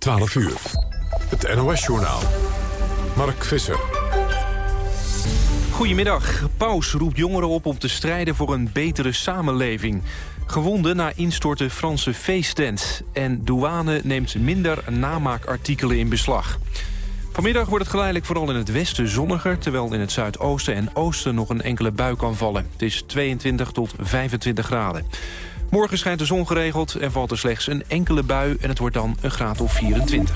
12 uur. Het NOS-journaal. Mark Visser. Goedemiddag. Paus roept jongeren op om te strijden voor een betere samenleving. Gewonden na instorten Franse feesttent. En douane neemt minder namaakartikelen in beslag. Vanmiddag wordt het geleidelijk vooral in het westen zonniger... terwijl in het zuidoosten en oosten nog een enkele bui kan vallen. Het is 22 tot 25 graden. Morgen schijnt de zon geregeld en valt er slechts een enkele bui... en het wordt dan een graad of 24.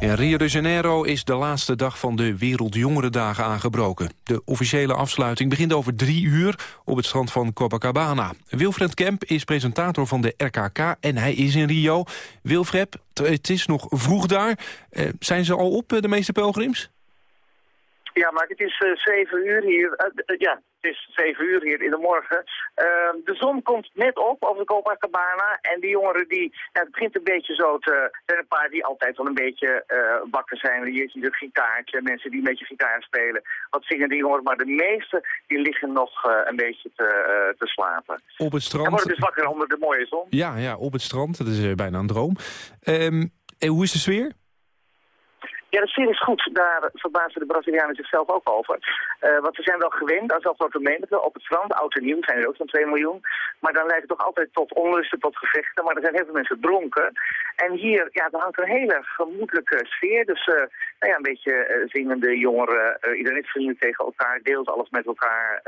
In Rio de Janeiro is de laatste dag van de Wereldjongerendagen aangebroken. De officiële afsluiting begint over drie uur op het strand van Copacabana. Wilfred Kemp is presentator van de RKK en hij is in Rio. Wilfred, het is nog vroeg daar. Eh, zijn ze al op, eh, de meeste pelgrims? Ja, maar het is zeven uur hier. Ja, het is zeven uur hier in de morgen. Ehm, de zon komt net op over de Copacabana. En die jongeren, die, ja, het begint een beetje zo te... Er zijn een paar die altijd wel een beetje uh, wakker zijn. Je ziet een gitaartje, mensen die een beetje gitaar spelen. Wat zingen die jongeren. Maar de meeste, die liggen nog uh, een beetje te, uh, te slapen. Op het strand? En worden dus wakker onder de mooie zon. Ja, ja op het strand. Dat is bijna een droom. Um, en hoe is de sfeer? Ja, de sfeer is goed. Daar verbazen de Brazilianen zichzelf ook over. Uh, want ze zijn wel gewend zo'n grote menigte op het strand. Oud en nieuw zijn er ook zo'n 2 miljoen. Maar dan leidt het toch altijd tot onrusten, tot gevechten. Maar er zijn heel veel mensen dronken. En hier, ja, er hangt een hele gemoedelijke sfeer. Dus uh, nou ja, een beetje uh, zingende jongeren. iedereen is vriendelijk tegen elkaar, deelt alles met elkaar.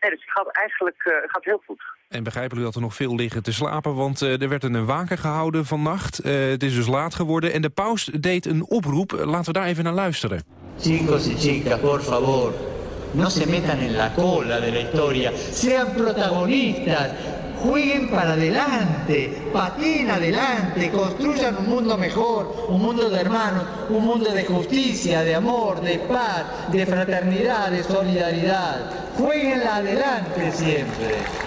nee, dus het gaat eigenlijk gaat heel goed. En begrijpen jullie dat er nog veel liggen te slapen? Want er werd een waken gehouden vannacht. het is dus laat geworden. En de paus deed een oproep Laten we daar even naar luisteren. Chicos y chicas, por favor, no se metan en la cola de la historia. Sean protagonistas. Jueguen para adelante, pateen adelante, construyan un mundo mejor, un mundo de hermanos, un mundo de justicia, de amor, de paz, de fraternidad, de solidaridad. Jueguenla adelante siempre.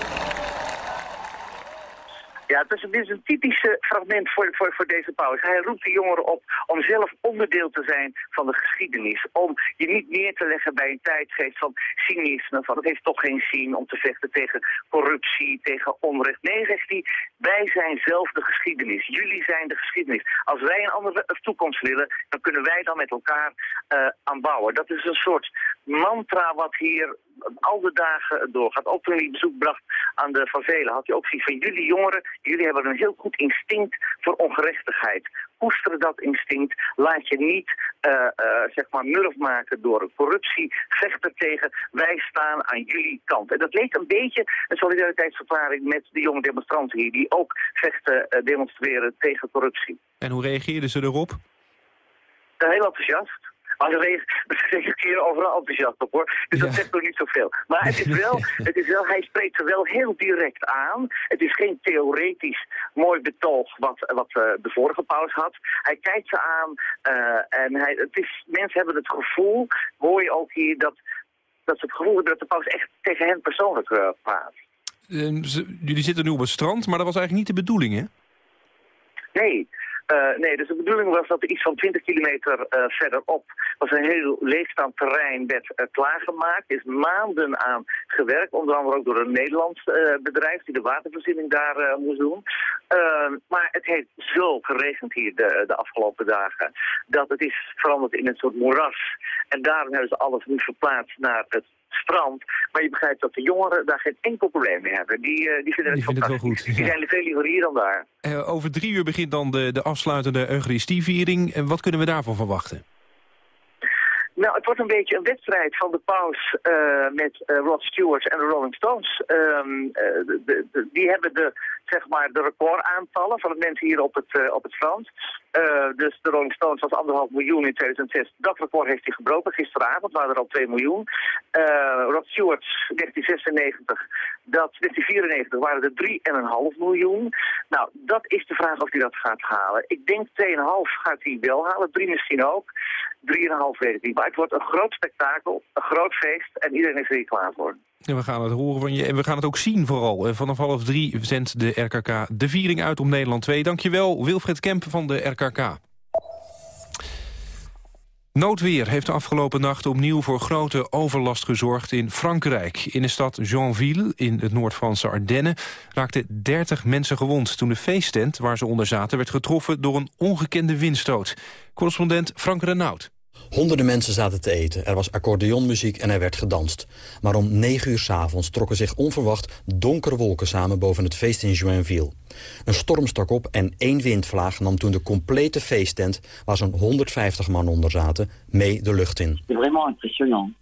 Ja, dit is een typisch fragment voor, voor, voor deze pauze. Hij roept de jongeren op om zelf onderdeel te zijn van de geschiedenis. Om je niet neer te leggen bij een tijdgeest van cynisme, van het heeft toch geen zin om te vechten tegen corruptie, tegen onrecht. Nee, zegt hij, wij zijn zelf de geschiedenis. Jullie zijn de geschiedenis. Als wij een andere toekomst willen, dan kunnen wij dan met elkaar uh, aanbouwen. Dat is een soort mantra wat hier al de dagen doorgaat. Ook toen hij bezoek bracht aan de favela had hij ook zoiets van jullie jongeren, jullie hebben een heel goed instinct voor ongerechtigheid. Koester dat instinct, laat je niet uh, uh, zeg maar murf maken door corruptie, vecht er tegen, wij staan aan jullie kant. En dat leek een beetje een solidariteitsverklaring met de jonge demonstranten hier, die ook vechten, uh, demonstreren tegen corruptie. En hoe reageerden ze erop? heel enthousiast. Maar ze reageren overal enthousiast op hoor. Dus dat zegt nog niet zoveel. Maar het is, wel, het is wel, hij spreekt ze wel heel direct aan. Het is geen theoretisch mooi betoog wat, wat uh, de vorige paus had. Hij kijkt ze aan uh, en hij, het is, mensen hebben het gevoel, hoor je ook hier, dat, dat ze het gevoel hebben dat de paus echt tegen hen persoonlijk uh, praat. Ze, jullie zitten nu op het strand, maar dat was eigenlijk niet de bedoeling hè? Nee, uh, nee, dus de bedoeling was dat er iets van 20 kilometer uh, verderop was een heel leegstaand terrein werd uh, klaargemaakt. Is maanden aan gewerkt, onder andere ook door een Nederlands bedrijf die de watervoorziening daar moest doen. Ehm, maar het heeft zo geregend hier de, de afgelopen dagen dat het is veranderd in een soort moeras. En daarom hebben ze alles nu verplaatst naar het strand. Maar je begrijpt dat de jongeren daar geen enkel probleem mee hebben. Die, uh, die vinden het, die vinden het wel goed. Die zijn veel liever hier dan daar. Uh, over drie uur begint dan de, de afsluitende Eucharistieviering. En wat kunnen we daarvan verwachten? Nou, het wordt een beetje een wedstrijd van de paus uh, met Rod Stewart en de Rolling Stones. Um, de, de, die hebben de, zeg maar, de recordaantallen van de mensen hier op het, op het strand. dus de Rolling Stones was anderhalf miljoen in 2006. Dat record heeft hij gebroken. Gisteravond waren er al 2 miljoen. Rod Stewart 1996, dat 1994 waren er 3,5 miljoen. Nou, dat is de vraag of hij dat gaat halen. Ik denk 2,5 gaat hij wel halen, 3 misschien ook. 3,5 weet ik niet. Maar het wordt een groot spektakel, een groot feest en iedereen is er hier klaar voor. We gaan het horen van je en we gaan het ook zien vooral. Vanaf half drie zendt de RKK de viering uit om Nederland 2. Dankjewel Wilfred Kemp van de RKK. Noodweer heeft de afgelopen nacht opnieuw voor grote overlast gezorgd in Frankrijk. In de stad Jeanville, in het Noord-Franse Ardennen, raakten 30 mensen gewond... toen de feesttent waar ze onder zaten werd getroffen door een ongekende windstoot. Correspondent Frank Renaud. Honderden mensen zaten te eten, er was accordeonmuziek en er werd gedanst. Maar om negen uur s'avonds trokken zich onverwacht donkere wolken samen boven het feest in Joinville. Een storm stak op en één windvlaag nam toen de complete feesttent, waar zo'n 150 man onder zaten, mee de lucht in. Vraiment impressionnant.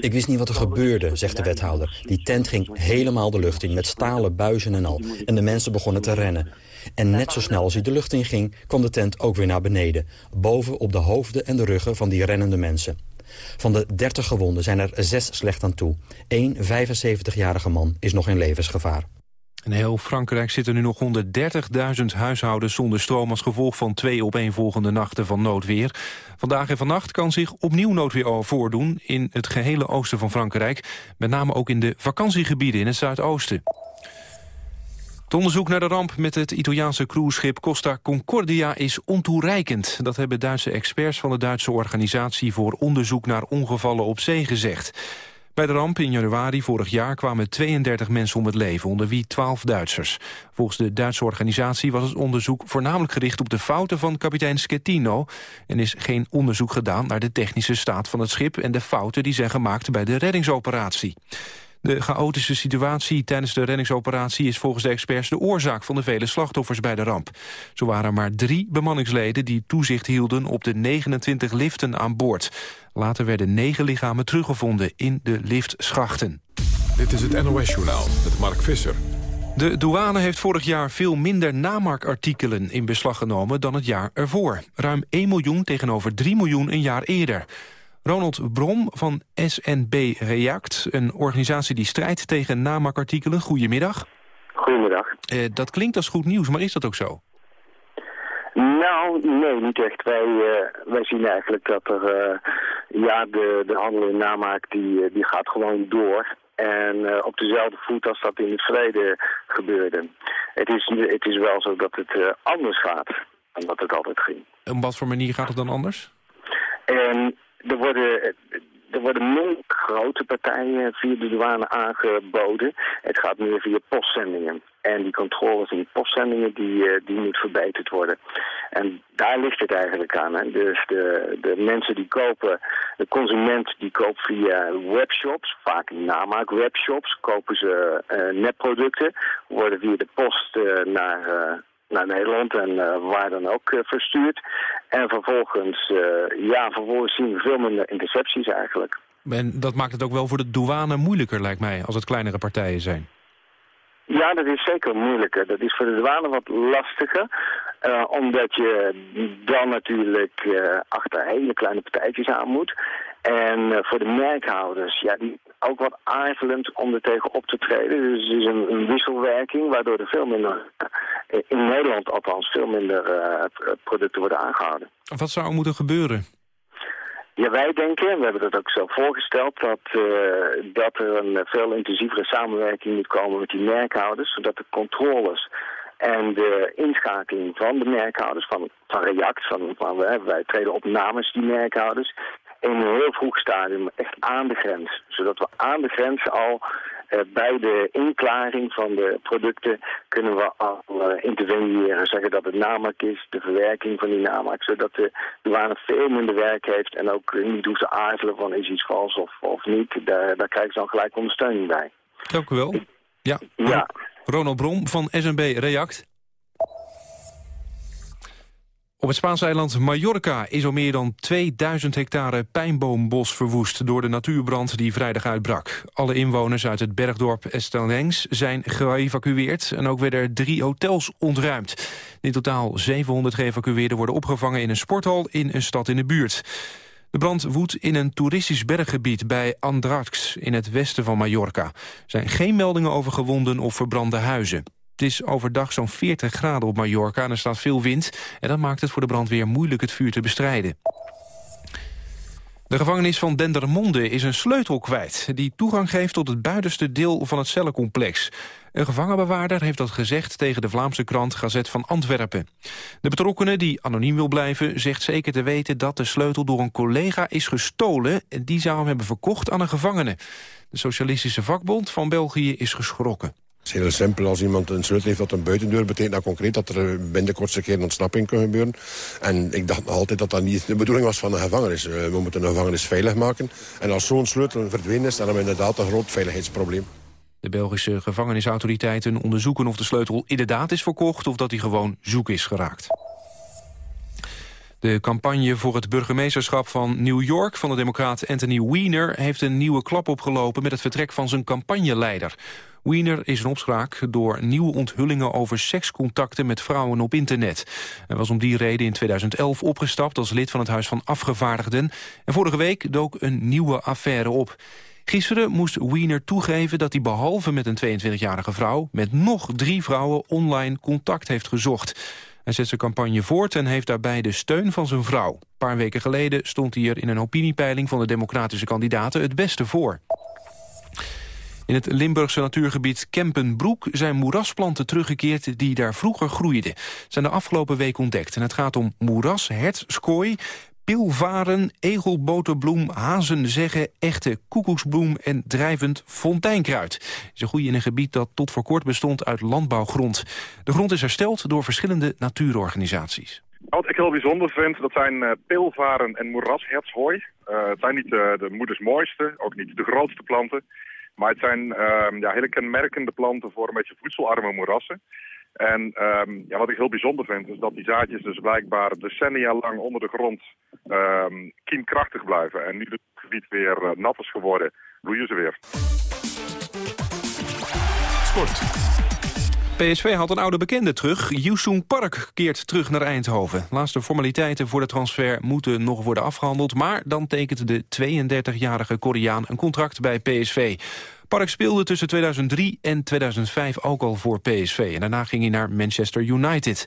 Ik wist niet wat er gebeurde, zegt de wethouder. Die tent ging helemaal de lucht in, met stalen buizen en al. En de mensen begonnen te rennen. En net zo snel als hij de lucht in ging, kwam de tent ook weer naar beneden. Boven op de hoofden en de ruggen van die rennende mensen. Van de 30 gewonden zijn er zes slecht aan toe. Eén 75-jarige man is nog in levensgevaar. In heel Frankrijk zitten nu nog 130.000 huishoudens zonder stroom... als gevolg van twee opeenvolgende nachten van noodweer. Vandaag en vannacht kan zich opnieuw noodweer voordoen... in het gehele oosten van Frankrijk. Met name ook in de vakantiegebieden in het zuidoosten. Onderzoek naar de ramp met het Italiaanse cruiseschip Costa Concordia is ontoereikend. Dat hebben Duitse experts van de Duitse Organisatie voor Onderzoek naar Ongevallen op Zee gezegd. Bij de ramp in januari vorig jaar kwamen 32 mensen om het leven, onder wie 12 Duitsers. Volgens de Duitse organisatie was het onderzoek voornamelijk gericht op de fouten van kapitein Schettino en is geen onderzoek gedaan naar de technische staat van het schip en de fouten die zijn gemaakt bij de reddingsoperatie. De chaotische situatie tijdens de reddingsoperatie is volgens de experts de oorzaak van de vele slachtoffers bij de ramp. Zo waren er maar drie bemanningsleden die toezicht hielden op de 29 liften aan boord. Later werden negen lichamen teruggevonden in de liftschachten. Dit is het NOS-journaal met Mark Visser. De douane heeft vorig jaar veel minder namakartikelen in beslag genomen dan het jaar ervoor. Ruim 1 miljoen tegenover 3 miljoen een jaar eerder. Ronald Brom van SNB React, een organisatie die strijdt tegen namakartikelen. Goedemiddag. Goedemiddag. Uh, dat klinkt als goed nieuws, maar is dat ook zo? Nou, nee, niet echt. Wij, uh, wij zien eigenlijk dat er, uh, ja, de, de handel in namaak, die, die gaat gewoon door. En op dezelfde voet als dat in het verleden gebeurde. Het is, het is wel zo dat het anders gaat dan dat het altijd ging. Op wat voor manier gaat het dan anders? En er worden, er worden grote partijen via de douane aangeboden. Het gaat meer via postzendingen. En die controles in die postzendingen, die, eh, die moet verbeterd worden. En daar ligt het eigenlijk aan. Dus de, de mensen die kopen, de consument die koopt via webshops, vaak namaak webshops, kopen ze uh, netproducten, worden via de post uh, naar naar Nederland en uh, waar dan ook uh, verstuurd. En vervolgens, uh, ja, vervolgens zien we veel minder intercepties eigenlijk. En dat maakt het ook wel voor de douane moeilijker, lijkt mij, als het kleinere partijen zijn. Ja, dat is zeker moeilijker. Dat is voor de douane wat lastiger. Uh, omdat je dan natuurlijk uh, achter hele kleine partijtjes aan moet. En uh, voor de merkhouders, ja, die ook wat aarzelend om er tegen op te treden. Dus het is een, een wisselwerking waardoor er veel minder, in Nederland althans, veel minder producten worden aangehouden. Wat zou er moeten gebeuren? Ja, wij denken, we hebben dat ook zo voorgesteld, dat, uh, dat er een veel intensievere samenwerking moet komen met die merkhouders, zodat de controles en de inschakeling van de merkhouders, van, van React, van, van wij treden op namens die merkhouders, in een heel vroeg stadium echt aan de grens. Zodat we aan de grens al uh, bij de inklaring van de producten kunnen we al uh, interveneren. Zeggen dat het namaak is, de verwerking van die namaak. Zodat de douane veel minder werk heeft en ook niet hoe ze aarzelen van is iets vals of, of niet. Daar, daar krijgen ze dan gelijk ondersteuning bij. Dank u wel. Ja. ja. Ronald Brom van SNB React. Op het Spaanse eiland Mallorca is al meer dan 2000 hectare pijnboombos verwoest door de natuurbrand die vrijdag uitbrak. Alle inwoners uit het bergdorp Estelens zijn geëvacueerd en ook werden er drie hotels ontruimd. In totaal 700 geëvacueerden worden opgevangen in een sporthal in een stad in de buurt. De brand woedt in een toeristisch berggebied bij Andrax in het westen van Mallorca. Er zijn geen meldingen over gewonden of verbrande huizen. Het is overdag zo'n 40 graden op Mallorca en er staat veel wind. En dat maakt het voor de brandweer moeilijk het vuur te bestrijden. De gevangenis van Dendermonde is een sleutel kwijt... die toegang geeft tot het buitenste deel van het cellencomplex. Een gevangenbewaarder heeft dat gezegd tegen de Vlaamse krant Gazet van Antwerpen. De betrokkenen, die anoniem wil blijven, zegt zeker te weten... dat de sleutel door een collega is gestolen... en die zou hem hebben verkocht aan een gevangene. De Socialistische Vakbond van België is geschrokken. Het is heel simpel. Als iemand een sleutel heeft tot een buitendeur... betekent dat concreet dat er binnen de kortste keer een ontsnapping kan gebeuren. En ik dacht altijd dat dat niet de bedoeling was van een gevangenis. Eh, we moeten een gevangenis veilig maken. En als zo'n sleutel verdwenen is, dan hebben we inderdaad een groot veiligheidsprobleem. De Belgische gevangenisautoriteiten onderzoeken of de sleutel inderdaad is verkocht... of dat hij gewoon zoek is geraakt. De campagne voor het burgemeesterschap van New York van de democraat Anthony Weiner heeft een nieuwe klap opgelopen met het vertrek van zijn campagneleider. Wiener is een opspraak door nieuwe onthullingen over sekscontacten met vrouwen op internet. Hij was om die reden in 2011 opgestapt als lid van het Huis van Afgevaardigden. En vorige week dook een nieuwe affaire op. Gisteren moest Wiener toegeven dat hij behalve met een 22-jarige vrouw... met nog drie vrouwen online contact heeft gezocht. Hij zet zijn campagne voort en heeft daarbij de steun van zijn vrouw. Een paar weken geleden stond hij er in een opiniepeiling van de democratische kandidaten het beste voor. In het Limburgse natuurgebied Kempenbroek zijn moerasplanten teruggekeerd die daar vroeger groeiden. Zijn de afgelopen week ontdekt. En het gaat om moeras, hertskooi, pilvaren, egelboterbloem, hazenzeggen, echte koekoeksbloem en drijvend fonteinkruid. Ze groeien in een gebied dat tot voor kort bestond uit landbouwgrond. De grond is hersteld door verschillende natuurorganisaties. Wat ik heel bijzonder vind, dat zijn uh, pilvaren en moerashertshooi. Uh, het zijn niet uh, de moeders mooiste, ook niet de grootste planten. Maar het zijn uh, ja, hele kenmerkende planten voor een beetje voedselarme moerassen. En um, ja, wat ik heel bijzonder vind, is dat die zaadjes dus blijkbaar decennia lang onder de grond um, kiemkrachtig blijven. En nu het gebied weer uh, nat is geworden, bloeien ze weer. Sport. PSV had een oude bekende terug. Yusung Park keert terug naar Eindhoven. Laatste formaliteiten voor de transfer moeten nog worden afgehandeld... maar dan tekent de 32-jarige Koreaan een contract bij PSV. Park speelde tussen 2003 en 2005 ook al voor PSV. En daarna ging hij naar Manchester United.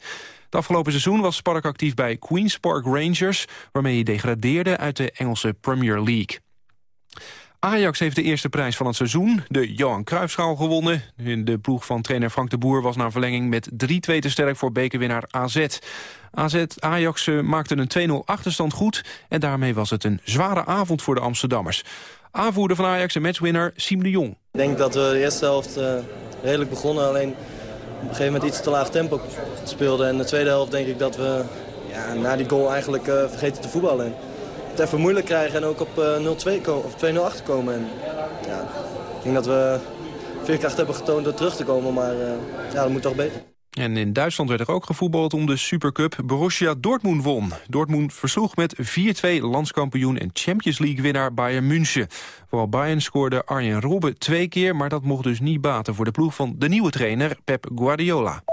Het afgelopen seizoen was Park actief bij Queen's Park Rangers... waarmee hij degradeerde uit de Engelse Premier League. Ajax heeft de eerste prijs van het seizoen, de Johan Cruijffschaal, gewonnen. De ploeg van trainer Frank de Boer was na verlenging met 3-2 te sterk voor bekerwinnaar AZ. AZ Ajax eh, maakte een 2-0 achterstand goed en daarmee was het een zware avond voor de Amsterdammers. Aanvoerder van Ajax en matchwinner Siem de Jong. Ik denk dat we de eerste helft uh, redelijk begonnen, alleen op een gegeven moment iets te laag tempo speelden. En de tweede helft denk ik dat we ja, na die goal eigenlijk uh, vergeten te voetballen het even moeilijk krijgen en ook op 0-2 eh, of 2-0 achterkomen. En, ja, ik denk dat we veerkracht hebben getoond door terug te komen, maar uh, ja, dat moet toch beter. En in Duitsland werd er ook gevoetbald om de Supercup. Borussia Dortmund won. Dortmund versloeg met 4-2 landskampioen en Champions League-winnaar Bayern München. Vooral Bayern scoorde Arjen Robben twee keer... maar dat mocht dus niet baten voor de ploeg van de nieuwe trainer Pep Guardiola.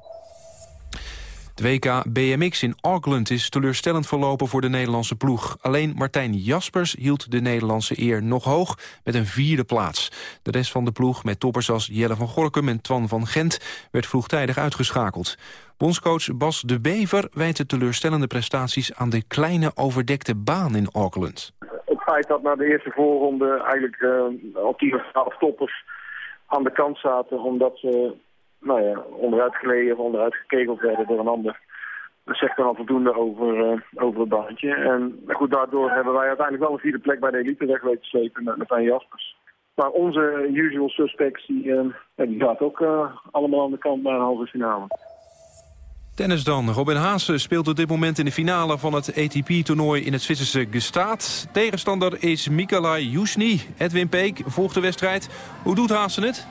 Het WK BMX in Auckland is teleurstellend verlopen voor de Nederlandse ploeg. Alleen Martijn Jaspers hield de Nederlandse eer nog hoog met een vierde plaats. De rest van de ploeg met toppers als Jelle van Gorkum en Twan van Gent werd vroegtijdig uitgeschakeld. Bondscoach Bas de Bever wijt de teleurstellende prestaties aan de kleine overdekte baan in Auckland. Het feit dat na de eerste voorronde eigenlijk uh, al tien of twaalf toppers aan de kant zaten omdat ze nou ja, of onderuit gekegeld werden door een ander. Dat zegt dan al voldoende over, uh, over het baantje. En goed, daardoor hebben wij uiteindelijk wel een vierde plek bij de elite weg weten slepen met Martijn Jaspers. Maar onze usual suspects, die, uh, die gaat ook uh, allemaal aan de kant naar een halve finale. Tennis dan. Robin Haase speelt op dit moment in de finale van het ATP-toernooi in het Zwitserse Gestaat. Tegenstander is Mikolai Jusni. Edwin Peek volgt de wedstrijd. Hoe doet Haase het?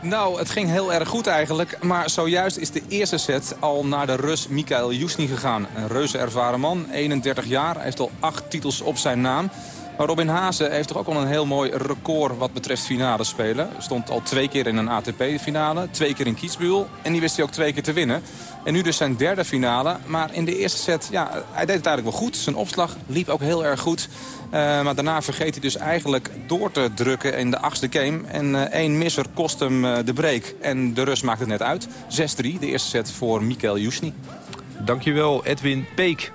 Nou, het ging heel erg goed eigenlijk. Maar zojuist is de eerste set al naar de Rus Mikael Jusni gegaan. Een reuze ervaren man, 31 jaar. Hij heeft al acht titels op zijn naam. Maar Robin Haase heeft toch ook al een heel mooi record wat betreft finale spelen. Stond al twee keer in een ATP-finale, twee keer in Kitzbühel. En die wist hij ook twee keer te winnen. En nu dus zijn derde finale. Maar in de eerste set, ja, hij deed het eigenlijk wel goed. Zijn opslag liep ook heel erg goed. Uh, maar daarna vergeet hij dus eigenlijk door te drukken in de achtste game. En uh, één misser kost hem uh, de break. En de Rus maakt het net uit. 6-3, de eerste set voor Mikael Jusni. Dankjewel, Edwin Peek.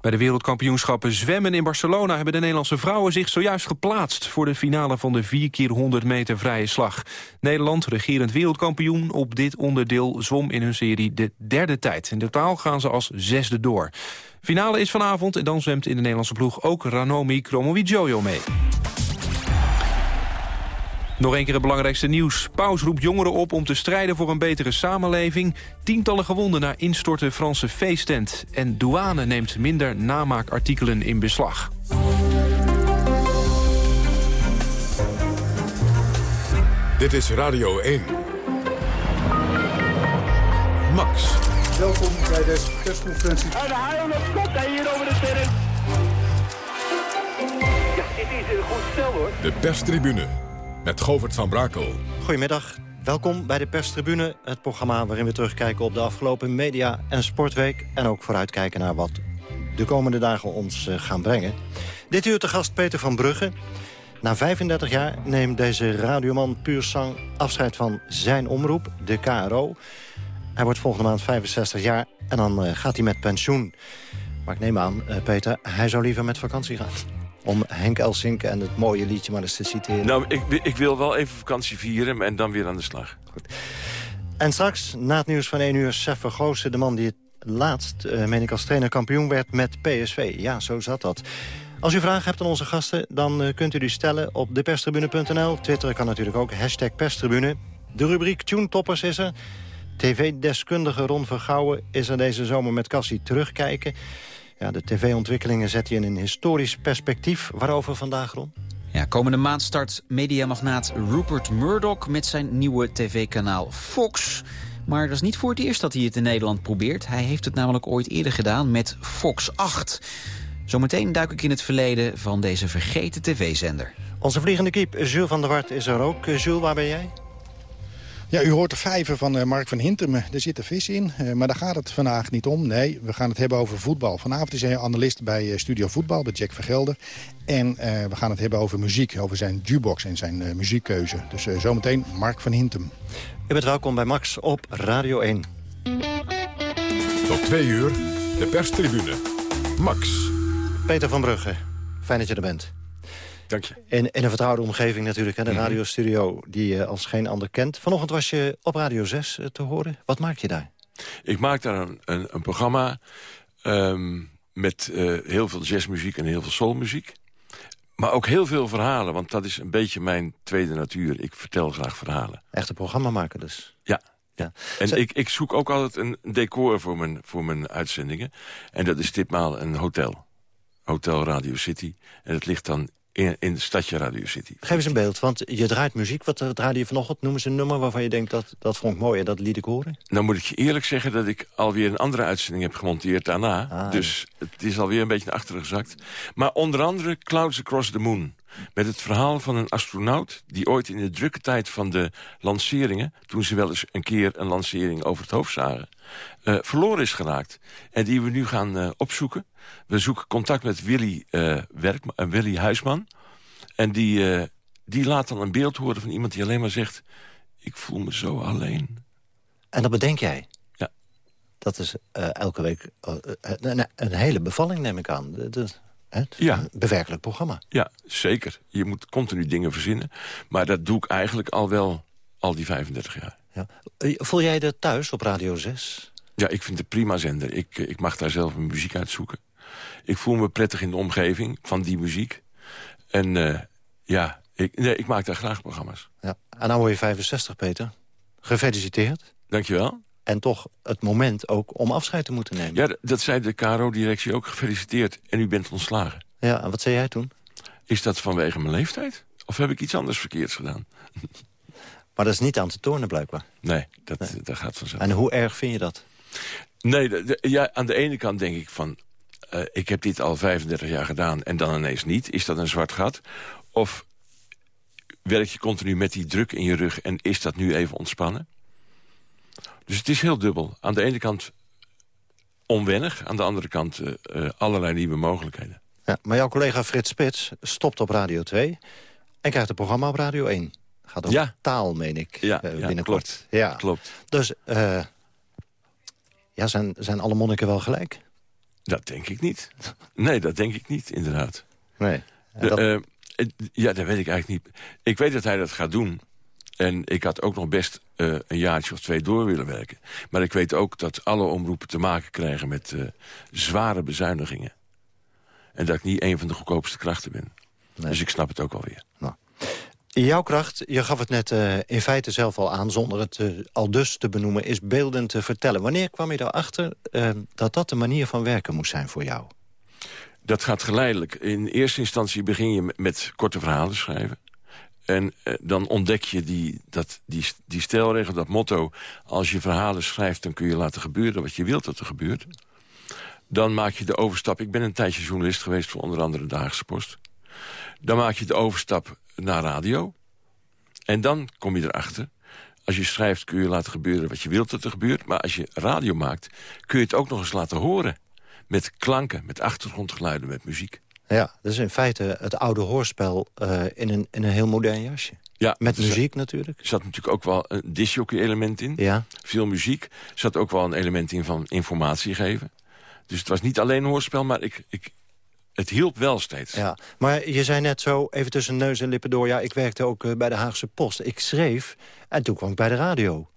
Bij de wereldkampioenschappen zwemmen in Barcelona... hebben de Nederlandse vrouwen zich zojuist geplaatst... voor de finale van de 4 keer 100 meter vrije slag. Nederland, regerend wereldkampioen op dit onderdeel... zwom in hun serie de derde tijd. In totaal gaan ze als zesde door. Finale is vanavond en dan zwemt in de Nederlandse ploeg... ook Ranomi Kromowidjojo mee. Nog een keer het belangrijkste nieuws. Paus roept jongeren op om te strijden voor een betere samenleving. Tientallen gewonden na instorten Franse feesttent. En douane neemt minder namaakartikelen in beslag. Dit is Radio 1. Max. Welkom bij deze persconferentie. En de haal op kop hier over de terrein. Ja, dit is een goed stel hoor. De perstribune met Govert van Brakel. Goedemiddag, welkom bij de perstribune. Het programma waarin we terugkijken op de afgelopen media- en sportweek... en ook vooruitkijken naar wat de komende dagen ons eh, gaan brengen. Dit uur te gast Peter van Brugge. Na 35 jaar neemt deze radioman puur sang afscheid van zijn omroep, de KRO. Hij wordt volgende maand 65 jaar en dan uh, gaat hij met pensioen. Maar ik neem aan, uh, Peter, hij zou liever met vakantie gaan. Om Henk Elsink en het mooie liedje maar eens te citeren. Nou, ik, ik wil wel even vakantie vieren en dan weer aan de slag. Goed. En straks, na het nieuws van 1 uur, Sef Vergoosen, de man die het laatst, uh, meen ik als trainer, kampioen werd met PSV. Ja, zo zat dat. Als u vragen hebt aan onze gasten, dan uh, kunt u die stellen op deperstribune.nl. Twitter kan natuurlijk ook, hashtag perstribune. De rubriek Tune Toppers is er. TV-deskundige Ron Vergouwen is er deze zomer met Cassie terugkijken. Ja, de tv-ontwikkelingen zet hij in een historisch perspectief. Waarover vandaag, Ron? Ja, komende maand start mediamagnaat Rupert Murdoch met zijn nieuwe tv-kanaal Fox. Maar dat is niet voor het eerst dat hij het in Nederland probeert. Hij heeft het namelijk ooit eerder gedaan met Fox 8. Zometeen duik ik in het verleden van deze vergeten tv-zender. Onze vliegende kiep, Jules van der Wart, is er ook. Jules, waar ben jij? Ja, u hoort de vijver van uh, Mark van Hintem. Er zit een vis in, uh, maar daar gaat het vandaag niet om. Nee, we gaan het hebben over voetbal. Vanavond is hij analist bij uh, Studio Voetbal, bij Jack Vergelder. En we gaan het hebben over muziek, over zijn jukebox en zijn muziekkeuze. Dus zometeen Mark van Hintem. U bent welkom bij Max op Radio 1. Tot twee uur, de perstribune. Max. Peter van Brugge, fijn dat je er bent. Dank je. In, in een vertrouwde omgeving natuurlijk, hè, de radiostudio die je als geen ander kent. Vanochtend was je op Radio 6 uh, te horen. Wat maak je daar? Ik maak daar een, een, een programma um, met uh, heel veel jazzmuziek en heel veel soulmuziek. Maar ook heel veel verhalen, want dat is een beetje mijn tweede natuur. Ik vertel graag verhalen. Echt een programma maken dus? Ja. Ja. En ik, ik zoek ook altijd een decor voor mijn, voor mijn uitzendingen. En dat is ditmaal een hotel. Hotel Radio City. En het ligt dan in, in het stadje Radio City. Geef eens een beeld, want je draait muziek. Wat draaide je vanochtend? Noem eens een nummer waarvan je denkt dat, dat vond ik mooi en dat liet ik horen. Nou moet ik je eerlijk zeggen dat ik alweer een andere uitzending heb gemonteerd daarna. Ah, dus het is alweer een beetje naar achteren gezakt. Maar onder andere Clouds Across the Moon. Met het verhaal van een astronaut die ooit in de drukke tijd van de lanceringen... toen ze wel eens een keer een lancering over het hoofd zagen... Uh, verloren is geraakt. En die we nu gaan uh, opzoeken. We zoeken contact met Willy, uh, Werk, Willy Huisman. En die, die laat dan een beeld horen van iemand die alleen maar zegt... ik voel me zo alleen. En dat bedenk jij? Ja. Dat is elke week een, een, hele bevalling, neem ik aan. Dat, het ja. Een bewerkelijk programma. Ja, zeker. Je moet continu dingen verzinnen. Maar dat doe ik eigenlijk al wel al die 35 jaar. Ja. Voel jij dat thuis op Radio 6? Ja, ik vind het prima zender. Ik, ik mag daar zelf mijn muziek uitzoeken. Ik voel me prettig in de omgeving van die muziek. En uh, ja, ik, nee, ik maak daar graag programma's. Ja. En nou word je 65, Peter. Gefeliciteerd. Dankjewel. En toch het moment ook om afscheid te moeten nemen. Ja, dat zei de KRO-directie ook. Gefeliciteerd. En u bent ontslagen. Ja, en wat zei jij toen? Is dat vanwege mijn leeftijd? Of heb ik iets anders verkeerds gedaan? Maar dat is niet aan te tornen blijkbaar. Nee, dat, nee. dat gaat vanzelf. En hoe erg vind je dat? Nee, de, de, ja, aan de ene kant denk ik van... Uh, ik heb dit al 35 jaar gedaan en dan ineens niet. Is dat een zwart gat? Of werk je continu met die druk in je rug... en is dat nu even ontspannen? Dus het is heel dubbel. Aan de ene kant onwennig. Aan de andere kant uh, uh, allerlei nieuwe mogelijkheden. Ja, maar jouw collega Frits Spits stopt op Radio 2... en krijgt een programma op Radio 1. Gaat om ja. taal, meen ik, ja, uh, ja, binnenkort. Klopt. Ja, klopt. Dus ja, zijn, zijn alle monniken wel gelijk? Dat denk ik niet. Nee, dat denk ik niet, inderdaad. Nee. Dat- eh, eh, ja, dat weet ik eigenlijk niet. Ik weet dat hij dat gaat doen. En ik had ook nog best eh, een jaartje of twee door willen werken. Maar ik weet ook dat alle omroepen te maken krijgen met eh, zware bezuinigingen. En dat ik niet een van de goedkoopste krachten ben. Dus ik snap het ook alweer. Jouw kracht, je gaf het net eh, in feite zelf al aan... zonder het al dus te benoemen, is beeldend te vertellen. Wanneer kwam je erachter dat dat de manier van werken moest zijn voor jou? Dat gaat geleidelijk. In eerste instantie begin je met korte verhalen schrijven. En eh, dan ontdek je die, dat, die, die stelregel, dat motto... als je verhalen schrijft, dan kun je laten gebeuren wat je wilt dat er gebeurt. Dan maak je de overstap... Ik ben een tijdje journalist geweest voor onder andere de Haagse Post. Dan maak je de overstap naar radio. En dan kom je erachter... Als je schrijft kun je laten gebeuren wat je wilt dat er gebeurt. Maar als je radio maakt, kun je het ook nog eens laten horen. Met klanken, met achtergrondgeluiden, met muziek. Ja, dat is in feite het oude hoorspel eh, in, een, in een heel modern jasje. Ja, Met muziek natuurlijk. Er zat natuurlijk ook wel een disjockey-element in. Ja. Veel muziek. Er zat ook wel een element in van informatie geven. Dus het was niet alleen een hoorspel, maar ik, ik, het hielp wel steeds. Ja, maar je zei net zo, even tussen neus en lippen door... ja, ik werkte ook eh, bij de Haagse Post. Ik schreef en toen kwam ik bij de radio.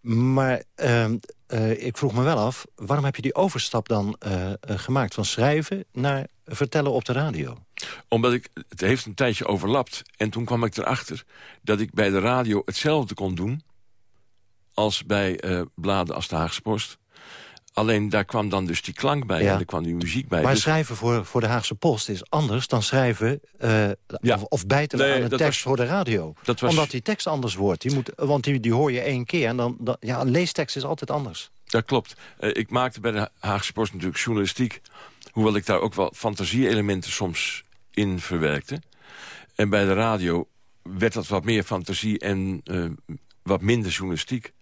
Maar ehm, eh, ik vroeg me wel af, waarom heb je die overstap dan eh, eh, gemaakt... van schrijven naar vertellen op de radio? Omdat ik, het heeft een tijdje overlapt. En toen kwam ik erachter dat ik bij de radio hetzelfde kon doen... als bij bladen als de Haagse Post. Alleen daar kwam dan dus die klank bij Ja. en er kwam die muziek bij. maar Dus- schrijven voor, voor de Haagse Post is anders dan schrijven... eh, of, of bijtelen Nee, aan een tekst was- voor de radio. was- Omdat die tekst anders wordt. Die moet, want die, die hoor je één keer. En dan, dan, ja, een leestekst is altijd anders. Dat klopt. Eh, ik maakte bij de Haagse Post natuurlijk journalistiek... hoewel ik daar ook wel fantasie-elementen soms in verwerkte. En bij de radio werd dat wat meer fantasie en eh, wat minder journalistiek.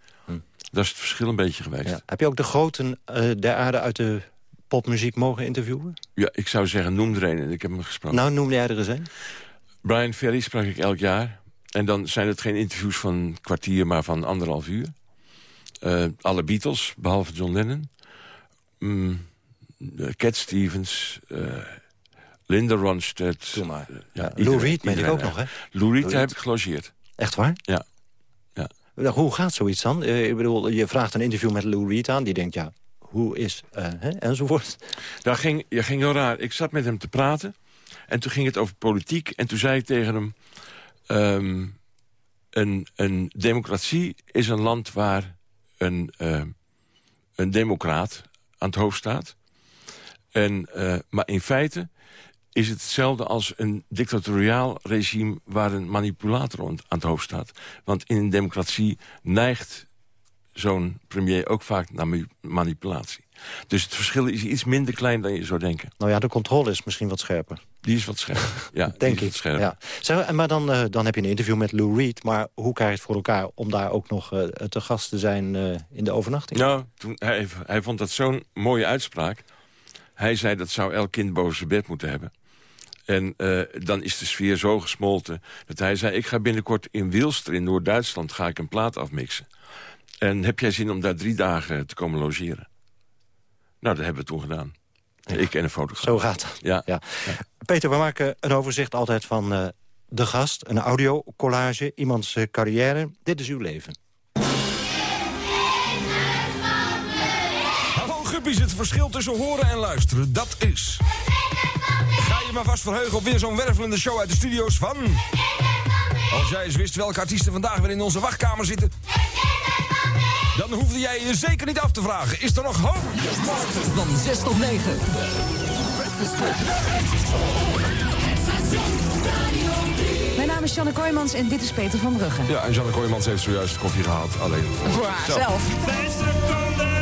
Dat is het verschil een beetje geweest. Ja. Ja. Heb je ook de groten eh, der aarde uit de popmuziek mogen interviewen? ik zou zeggen, noem er een en ik heb hem gesproken. Nou, noem jij er eens een. Brian Ferry sprak ik elk jaar. En dan zijn het geen interviews van een kwartier, maar van anderhalf uur. Eh, alle Beatles, behalve John Lennon. Mm, eh, Cat Stevens, Linda Ronstadt. Ja, iedereen- Lou Reed meen ik ook nog, hè? Lou Reed, Lou Reed. heb ik gelogeerd. Echt waar? Ja. Nou, Hoe gaat zoiets dan? Eh, ik bedoel, je vraagt een interview met Lou Reed aan. Die denkt, ja, hoe is... eh, hè, enzovoort. Daar ging, ja, ging heel raar. Ik zat met hem te praten. En toen ging het over politiek. En toen zei ik tegen hem... ehm, een, een democratie is een land waar een, ehm, een democraat aan het hoofd staat. En, eh, maar in feite is het hetzelfde als een dictatoriaal regime... waar een manipulator aan het hoofd staat. Want in een democratie neigt zo'n premier ook vaak naar manipulatie. Dus het verschil is iets minder klein dan je zou denken. Nou ja, de controle is misschien wat scherper. Die is wat scherper. Ja, Denk ik. scherper. Ja. Zeg, maar dan, eh, dan heb je een interview met Lou Reed. Maar hoe krijg je het voor elkaar om daar ook nog eh, te gast te zijn eh, in de overnachting? Nou, toen, hij, hij vond dat zo'n mooie uitspraak. Hij zei dat zou elk kind boven zijn bed moeten hebben. En eh, dan is de sfeer zo gesmolten dat hij zei... ik ga binnenkort in Wilster in Noord-Duitsland ga ik een plaat afmixen. En heb jij zin om daar drie dagen te komen logeren? Nou, dat hebben we toen gedaan. Ik en een fotograaf. Zo gaat dat. Ja. Ja. Peter, we maken een overzicht altijd van eh, de gast. Een audio-collage, iemands eh, carrière. Dit is uw leven. Hallo guppies, het verschil tussen horen en luisteren, dat is... Ga je maar vast verheugen op weer zo'n wervelende show uit de studio's van... Als jij eens wist welke artiesten vandaag weer in onze wachtkamer zitten... Dan hoefde jij je zeker niet af te vragen. Is er nog hoop? Van 6 tot 9. Mijn naam is Janne Kooijmans en dit is Peter van Brugge. Ja, en Janne Kooijmans heeft zojuist koffie gehaald. Alleen voor Voor haarzelf. Hoe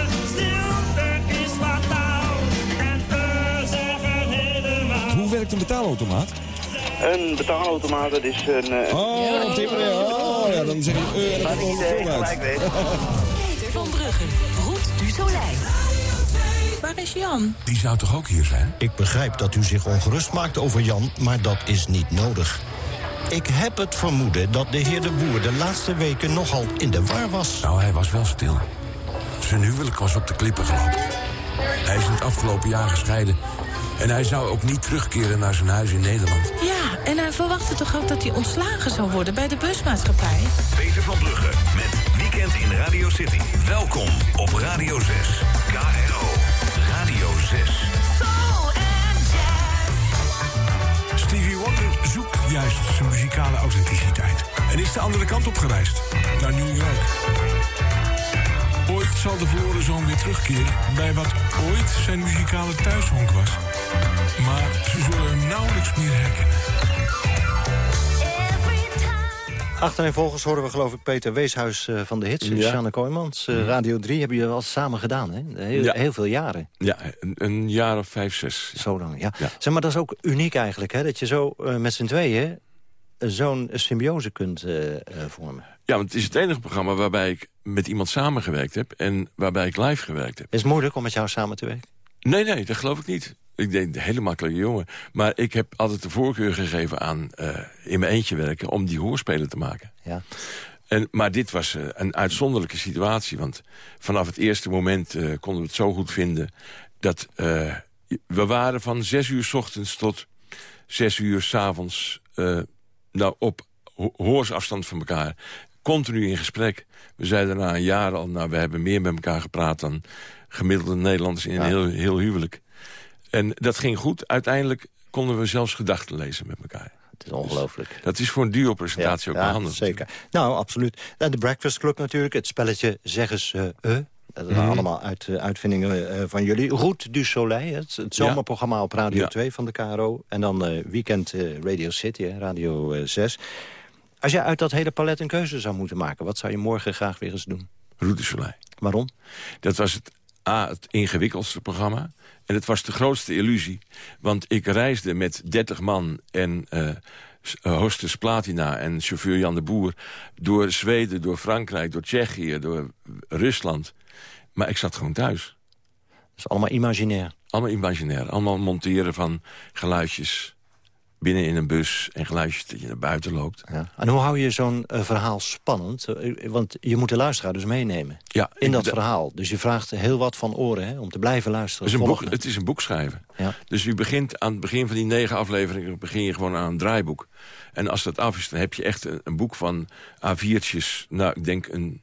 werkt een betaalautomaat? Een betaalautomaat, dat is een... eh, Oh, timmeren. Oh, ja, dan zeg je eh, en dan komt er een uit. Peter van Brugge. Route du Soleil. Waar is Jan? Die zou toch ook hier zijn? Ik begrijp dat u zich ongerust maakt over Jan, maar dat is niet nodig. Ik heb het vermoeden dat de heer de Boer de laatste weken nogal in de war was. Nou, hij was wel stil. Zijn huwelijk was op de klippen gelopen. Hij is in het afgelopen jaar gescheiden. En hij zou ook niet terugkeren naar zijn huis in Nederland. Ja, en hij verwachtte toch ook dat hij ontslagen zou worden bij de busmaatschappij? Peter van Brugge met Weekend in Radio City. Welkom op Radio 6. KRO. Radio 6. Stevie Wonder zoekt juist zijn muzikale authenticiteit. En is de andere kant op gereisd, naar New York. Zal de verloren zoon weer terugkeren bij wat ooit zijn muzikale thuishonk was. Maar ze zullen hem nauwelijks meer herkennen. Achtereenvolgens horen we geloof ik Peter Weeshuis uh, van de Hits. Ja. Jeanne Kooijmans, uh, Radio 3 hebben jullie wel samen gedaan, hè? Heel, Ja. heel veel jaren. Ja, een, een jaar of vijf, zes. Zo lang, ja. Zeg maar, dat is ook uniek eigenlijk, hè? Dat je zo uh, met z'n tweeën zo'n symbiose kunt vormen. Ja, want het is het enige programma waarbij ik met iemand samengewerkt heb... en waarbij ik live gewerkt heb. Is het moeilijk om met jou samen te werken? Nee, nee, dat geloof ik niet. Ik denk, een hele makkelijke jongen. Maar ik heb altijd de voorkeur gegeven aan uh, in mijn eentje werken... om die hoorspelen te maken. Ja. En, maar dit was uh, een uitzonderlijke situatie. Want vanaf het eerste moment uh, konden we het zo goed vinden... dat we waren van zes uur s ochtends tot zes uur s avonds... nou, op ho hoorsafstand van elkaar. Continu in gesprek. We zeiden na een jaar al... nou, we hebben meer met elkaar gepraat dan gemiddelde Nederlanders in een heel, heel huwelijk. En dat ging goed. Uiteindelijk konden we zelfs gedachten lezen met elkaar. Het is ongelooflijk. Dus dat is voor een duo-presentatie ja, ook ja. Zeker. Nou, absoluut. En de Breakfast Club natuurlijk. Het spelletje Zeggen ze uh. Dat zijn Mhm. allemaal uit, uh, uitvindingen uh, van jullie. Route du Soleil, het, het zomerprogramma op Radio Ja. 2 van de KRO. En dan uh, Weekend Radio City, Radio 6. Als jij uit dat hele palet een keuze zou moeten maken... wat zou je morgen graag weer eens doen? Soleil. Waarom? Dat was het, A, het ingewikkeldste programma. En het was de grootste illusie. Want ik reisde met 30 man en uh, hostess Platina en chauffeur Jan de Boer... door Zweden, door Frankrijk, door Tsjechië, door Rusland. Maar ik zat gewoon thuis. Dat is allemaal imaginair. Allemaal imaginair. Allemaal monteren van geluidjes binnen in een bus en geluidjes dat je naar buiten loopt. Ja. En hoe hou je zo'n uh, verhaal spannend? Uh, want je moet de luisteraar dus meenemen ja, in dat verhaal. Dus je vraagt heel wat van oren hè, om te blijven luisteren. Het is een, boek, het is een boek schrijven. Ja. Dus u begint aan het begin van die negen afleveringen... begin je gewoon aan een draaiboek. En als dat af is, dan heb je echt een, een boek van A4'tjes. Nou, ik denk een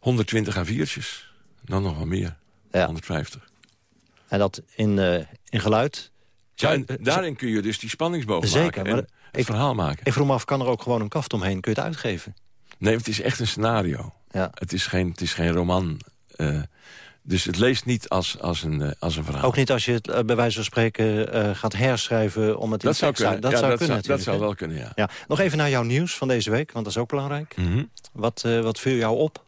120 A4'tjes. Dan nog wel meer. Ja. 150. En dat in, uh, in geluid... Ja, en daarin kun je dus die spanningsboog Zeker, maken en maar het verhaal maken. Ik vroeg me af, kan er ook gewoon een kaft omheen? Kun je het uitgeven? Nee, het is echt een scenario. Ja. Het, is geen, het is geen roman. Uh, dus het leest niet als, als, een, als een verhaal. Ook niet als je het bij wijze van spreken gaat herschrijven om het in dat zou kunnen. Dat ja, zou dat kunnen zou, dat zou wel kunnen, ja. ja. Nog even naar jouw nieuws van deze week, want dat is ook belangrijk. Mm -hmm. wat, wat viel jou op?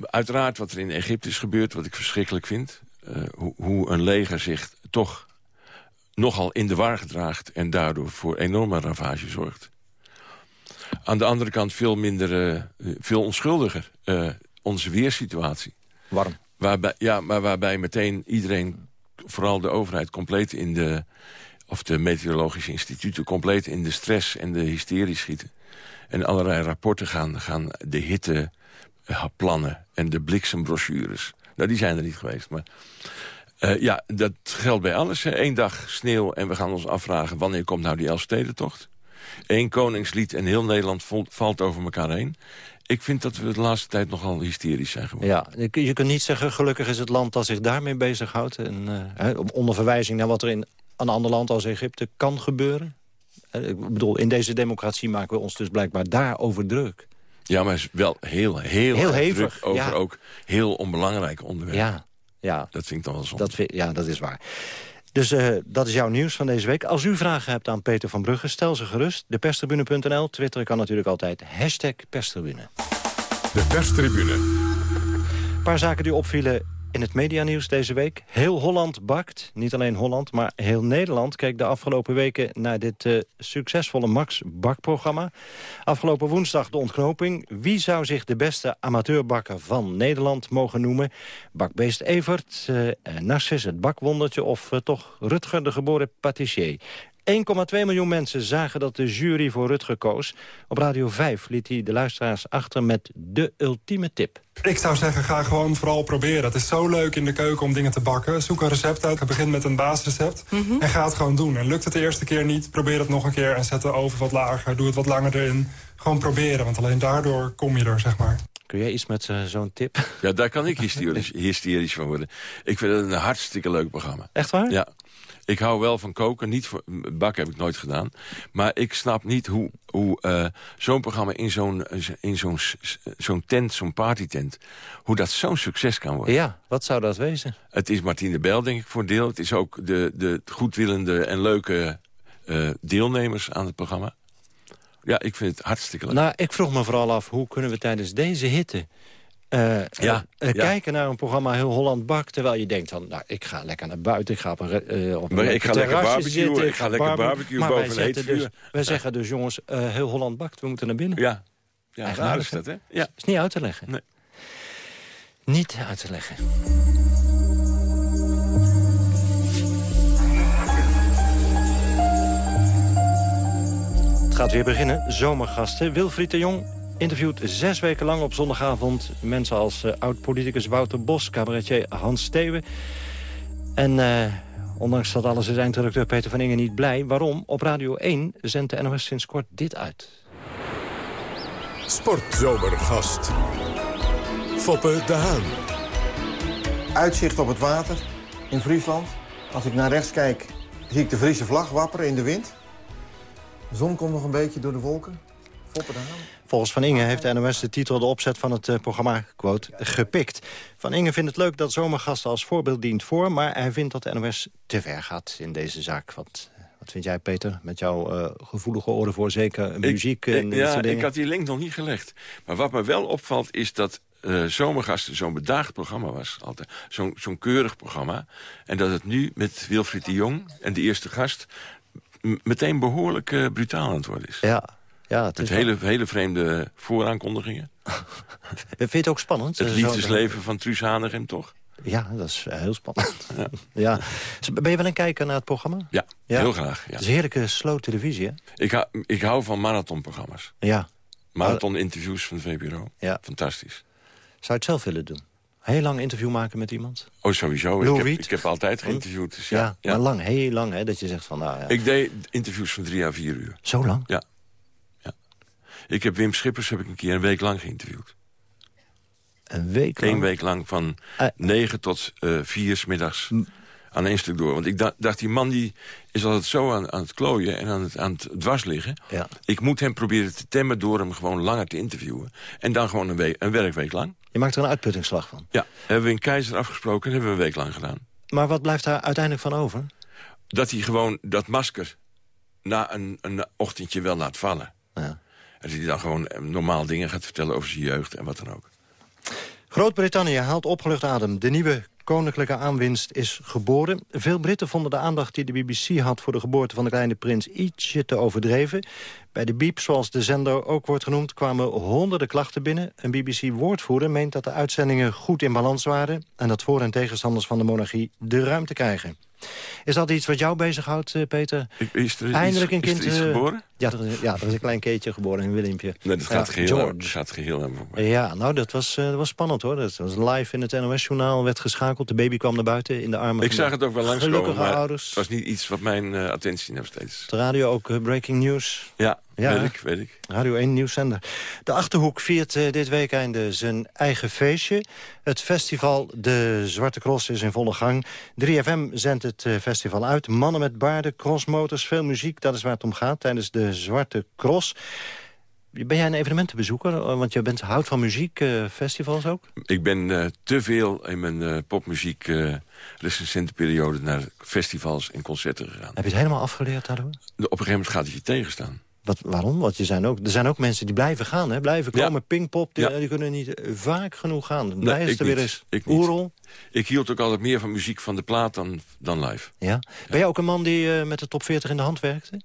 uiteraard wat er in Egypte is gebeurd, wat ik verschrikkelijk vind. Hoe, hoe een leger zich toch nogal in de war gedraagt... en daardoor voor enorme ravage zorgt. Aan de andere kant veel minder, uh, veel onschuldiger, uh, onze weersituatie. Waarom? Waarbij, ja, maar waarbij meteen iedereen, vooral de overheid... compleet in de, of de meteorologische instituten... compleet in de stress en de hysterie schieten. En allerlei rapporten gaan, gaan de hitteplannen en de bliksembrochures. Nou, die zijn er niet geweest, maar... Uh, ja, dat geldt bij alles. Eén dag sneeuw en we gaan ons afvragen... wanneer komt nou die Elfstedentocht? Eén koningslied en heel Nederland valt over elkaar heen. Ik vind dat we de laatste tijd nogal hysterisch zijn geworden. Ja, je kunt niet zeggen, gelukkig is het land dat zich daarmee bezighoudt. En, uh, onder verwijzing naar wat er in een ander land als Egypte kan gebeuren. Uh, ik bedoel, in deze democratie maken we ons dus blijkbaar daarover druk. Ja, maar het is wel heel, heel, heel hevig druk over ja. ook heel onbelangrijke onderwerpen. Ja. Ja, dat vind ik dan wel zonde. Dat vind, ja, dat is waar. Dus uh, dat is jouw nieuws van deze week. Als u vragen hebt aan Peter van Brugge, stel ze gerust. Deperstribune.nl, Twitter kan natuurlijk altijd. Hashtag perstribune. De perstribune. Een paar zaken die opvielen in het medianieuws deze week. Heel Holland bakt. Niet alleen Holland, maar heel Nederland keek de afgelopen weken naar dit uh, succesvolle Max bakprogramma. Afgelopen woensdag de ontknoping. Wie zou zich de beste amateurbakker van Nederland mogen noemen? Bakbeest Evert, uh, Narcis het bakwondertje of uh, toch Rutger de geboren patissier? 1,2 miljoen mensen zagen dat de jury voor Rutger koos. Op Radio 5 liet hij de luisteraars achter met de ultieme tip. Ik zou zeggen, ga gewoon vooral proberen. Het is zo leuk in de keuken om dingen te bakken. Zoek een recept uit, begin met een basisrecept Mhm. en ga het gewoon doen. En lukt het de eerste keer niet, probeer het nog een keer... en zet de oven wat lager, doe het wat langer erin. Gewoon proberen, want alleen daardoor kom je er, zeg maar. Kun jij iets met eh, zo'n tip? Ja, daar kan ik hysterisch, hysterisch van worden. Ik vind het een hartstikke leuk programma. Echt waar? Ja. Ik hou wel van koken. Niet voor, bakken heb ik nooit gedaan. Maar ik snap niet hoe, hoe eh, zo'n programma in zo'n in zo'n zo'n tent, zo'n partytent... hoe dat zo'n succes kan worden. Ja, wat zou dat wezen? Het is Martine Bel, denk ik, voor deel. Het is ook de, de goedwillende en leuke eh, deelnemers aan het programma. Ja, ik vind het hartstikke leuk. Nou, ik vroeg me vooral af, hoe kunnen we tijdens deze hitte... eh, Ja, eh, ja. kijken naar een programma Heel Holland Bakt... terwijl je denkt van, nou, ik ga lekker naar buiten... ik ga op een, re- eh, op een Maar ik ga lekker barbecuen, zitten, ik ga lekker barbecuen maar boven wij dus. Wij Ja. zeggen dus, jongens, eh, Heel Holland Bakt, we moeten naar binnen. Ja, ja raar is dat, hè? Ja. Is niet uit te leggen. Nee. Niet uit te leggen. Het gaat weer beginnen. Zomergasten. Wilfried de Jong interviewt zes weken lang op zondagavond... mensen als eh, oud-politicus Wouter Bos, cabaretier Hans Steeuwen. En eh, ondanks dat alles is eindredacteur Peter van Ingen niet blij. Waarom? Op Radio 1 zendt de NOS sinds kort dit uit. Sportzomergast. Foppe de Haan. Uitzicht op het water in Friesland. Als ik naar rechts kijk, zie ik de Friese vlag wapperen in de wind. De zon komt nog een beetje door de wolken. Foppe de Haan. Volgens Van Ingen heeft de NOS de titel de opzet van het eh, programma, quote, gepikt. Van Ingen vindt het leuk dat zomergasten als voorbeeld dient voor... maar hij vindt dat de NOS te ver gaat in deze zaak. Wat, wat vind jij, Peter, met jouw eh, gevoelige oren voor zeker muziek en ik- ja, ik had die link nog niet gelegd. Maar wat me wel opvalt is dat eh, Zomergasten zo'n bedaagd programma was. altijd. Zo'n zo'n keurig programma. En dat het nu met Wilfried de Jong en de eerste gast... meteen behoorlijk eh, brutaal aan het worden is. Ja, ja het Met hele, hele vreemde vooraankondigingen. Vind je het ook spannend? Het Eh, liefdesleven van Truus Hanegem, toch? Ja, dat is eh, heel spannend. ja. Dus Ben je wel een kijker naar het programma? Ja, Ja. heel graag. Ja. Het is heerlijke slow televisie, hè? Ik, hou, ik hou van marathonprogramma's. Ja. Marathon-interviews van de VPRO. Ja. Fantastisch. Zou je het zelf willen doen? Heel lang interview maken met iemand? Oh, sowieso. Ik heb, ik heb altijd geïnterviewd. Dus ja, Ja, ja. maar lang, heel lang, hè? Dat je zegt van, nou ja. Ik deed interviews van drie à vier uur. Zo lang? Ja. ja. Ik heb Wim Schippers heb ik een keer een week lang geïnterviewd. Een week lang? Eén week lang van Eh. negen tot eh vier 's middags aan één stuk door. Want ik da- dacht, die man die is altijd zo aan, aan het klooien en aan het, aan het dwars liggen. Ja. Ik moet hem proberen te temmen door hem gewoon langer te interviewen. En dan gewoon een, week, een werkweek lang. Je maakt er een uitputtingsslag van. Ja, hebben we in Keizer afgesproken, hebben we een week lang gedaan. Maar wat blijft daar uiteindelijk van over? Dat hij gewoon dat masker na een, een ochtendje wel laat vallen. Ja. En dat hij dan gewoon eh, normaal dingen gaat vertellen over zijn jeugd en wat dan ook. Groot-Brittannië haalt opgelucht adem. De nieuwe koninklijke aanwinst is geboren. Veel Britten vonden de aandacht die de BBC had... voor de geboorte van de kleine prins ietsje te overdreven. Bij de Beep, zoals de zender ook wordt genoemd... kwamen honderden klachten binnen. Een BBC-woordvoerder meent dat de uitzendingen goed in balans waren... en dat voor- en tegenstanders van de monarchie de ruimte krijgen. Is dat iets wat jou bezighoudt, eh, Peter? Is er Eindelijk iets, een kind... Is er iets eh, geboren? Ja, er is, ja, er is een klein keetje geboren, een Willempje. Nee, dat Ja, gaat, geheel, George. dat gaat geheel aan voorbij. Ja, nou, dat was, eh, dat was spannend hoor. Dat was live in het NOS-journaal, werd geschakeld. De baby kwam naar buiten in de armen Ik zag het ook wel langskomen, gelukkige maar ouders. het was niet iets wat mijn eh, attentie nog steeds... De radio ook breaking news. Ja, Ja. weet ik, weet ik. Radio 1 nieuwszender. De Achterhoek viert eh, dit weekende zijn eigen feestje. Het festival De Zwarte Cross is in volle gang. 3FM zendt het eh, festival uit. Mannen met baarden, crossmotors, veel muziek. Dat is waar het om gaat tijdens de Zwarte Cross. Ben jij een evenementenbezoeker? Eh, Want je bent, houdt van muziek, festivals ook? Ik ben te veel in mijn eh, popmuziek recente periode naar festivals en concerten gegaan. Heb je het helemaal afgeleerd daardoor? Op een gegeven moment gaat het je tegenstaan. Wat, waarom? Want je zijn ook, er zijn ook mensen die blijven gaan, hè? blijven Ja. komen. Pingpop, die, Ja. die kunnen niet eh, vaak genoeg gaan. Nee, Blij is ik er weer eens. Ik. Oerol. Ik hield ook altijd meer van muziek van de plaat dan, dan live. Ja. Ben jij ook een man die eh, met de top 40 in de hand werkte?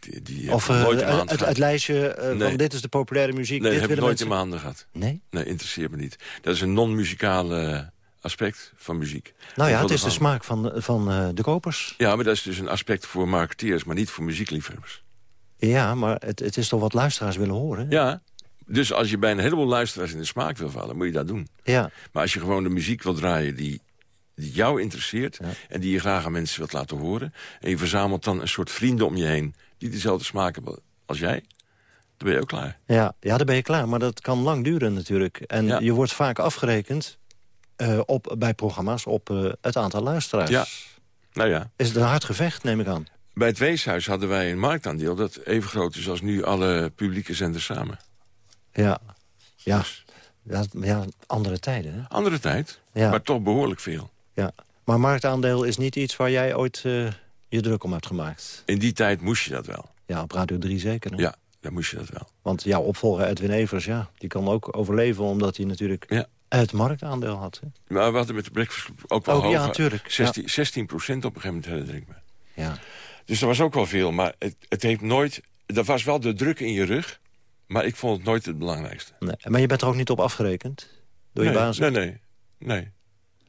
Die, die, Of eh, nooit het, het gehad. lijstje eh, Nee. van dit is de populaire muziek. Nee, dit heb ik nooit in mijn handen gehad. Nee? Nee, interesseert me niet. Dat is een non-muzikale aspect van muziek. Nou ja, het is de smaak van, van eh, de kopers. Ja, maar dat is dus een aspect voor marketeers, maar niet voor muziekliefhebbers. Ja, maar het, het is toch wat luisteraars willen horen? Ja, dus als je bij een heleboel luisteraars in de smaak wil vallen, moet je dat doen. Ja. Maar als je gewoon de muziek wil draaien die, die jou interesseert... en die je graag aan mensen wilt laten horen... en je verzamelt dan een soort vrienden om je heen... die dezelfde smaak hebben als jij, dan ben je ook klaar. Ja, ja, dan ben je klaar. Maar dat kan lang duren natuurlijk. En je wordt vaak afgerekend eh, op, bij programma's op eh, het aantal luisteraars. Ja, nou ja. Is het een hard gevecht, neem ik aan? Bij het Weeshuis hadden wij een marktaandeel... dat even groot is als nu alle publieke zenders samen. Ja, ja. ja, ja andere tijden. Hè? Andere tijd, Ja. maar toch behoorlijk veel. Ja. Maar marktaandeel is niet iets waar jij ooit eh, je druk om hebt gemaakt. In die tijd moest je dat wel. Ja, op Radio 3 zeker. Ja, dan moest je dat wel. Want jouw opvolger Edwin Evers, ja, die kan ook overleven... omdat hij natuurlijk het marktaandeel had. Hè? Maar we hadden met de Breakfast ook wel Ook, ja, hoger. tuurlijk, 16, 16 procent op een gegeven moment herinner ik me. Ja. Dus dat was ook wel veel, maar het, het heeft nooit... Dat was wel de druk in je rug, maar ik vond het nooit het belangrijkste. Nee. Maar je bent er ook niet op afgerekend? Door je baas? Nee, nee, nee.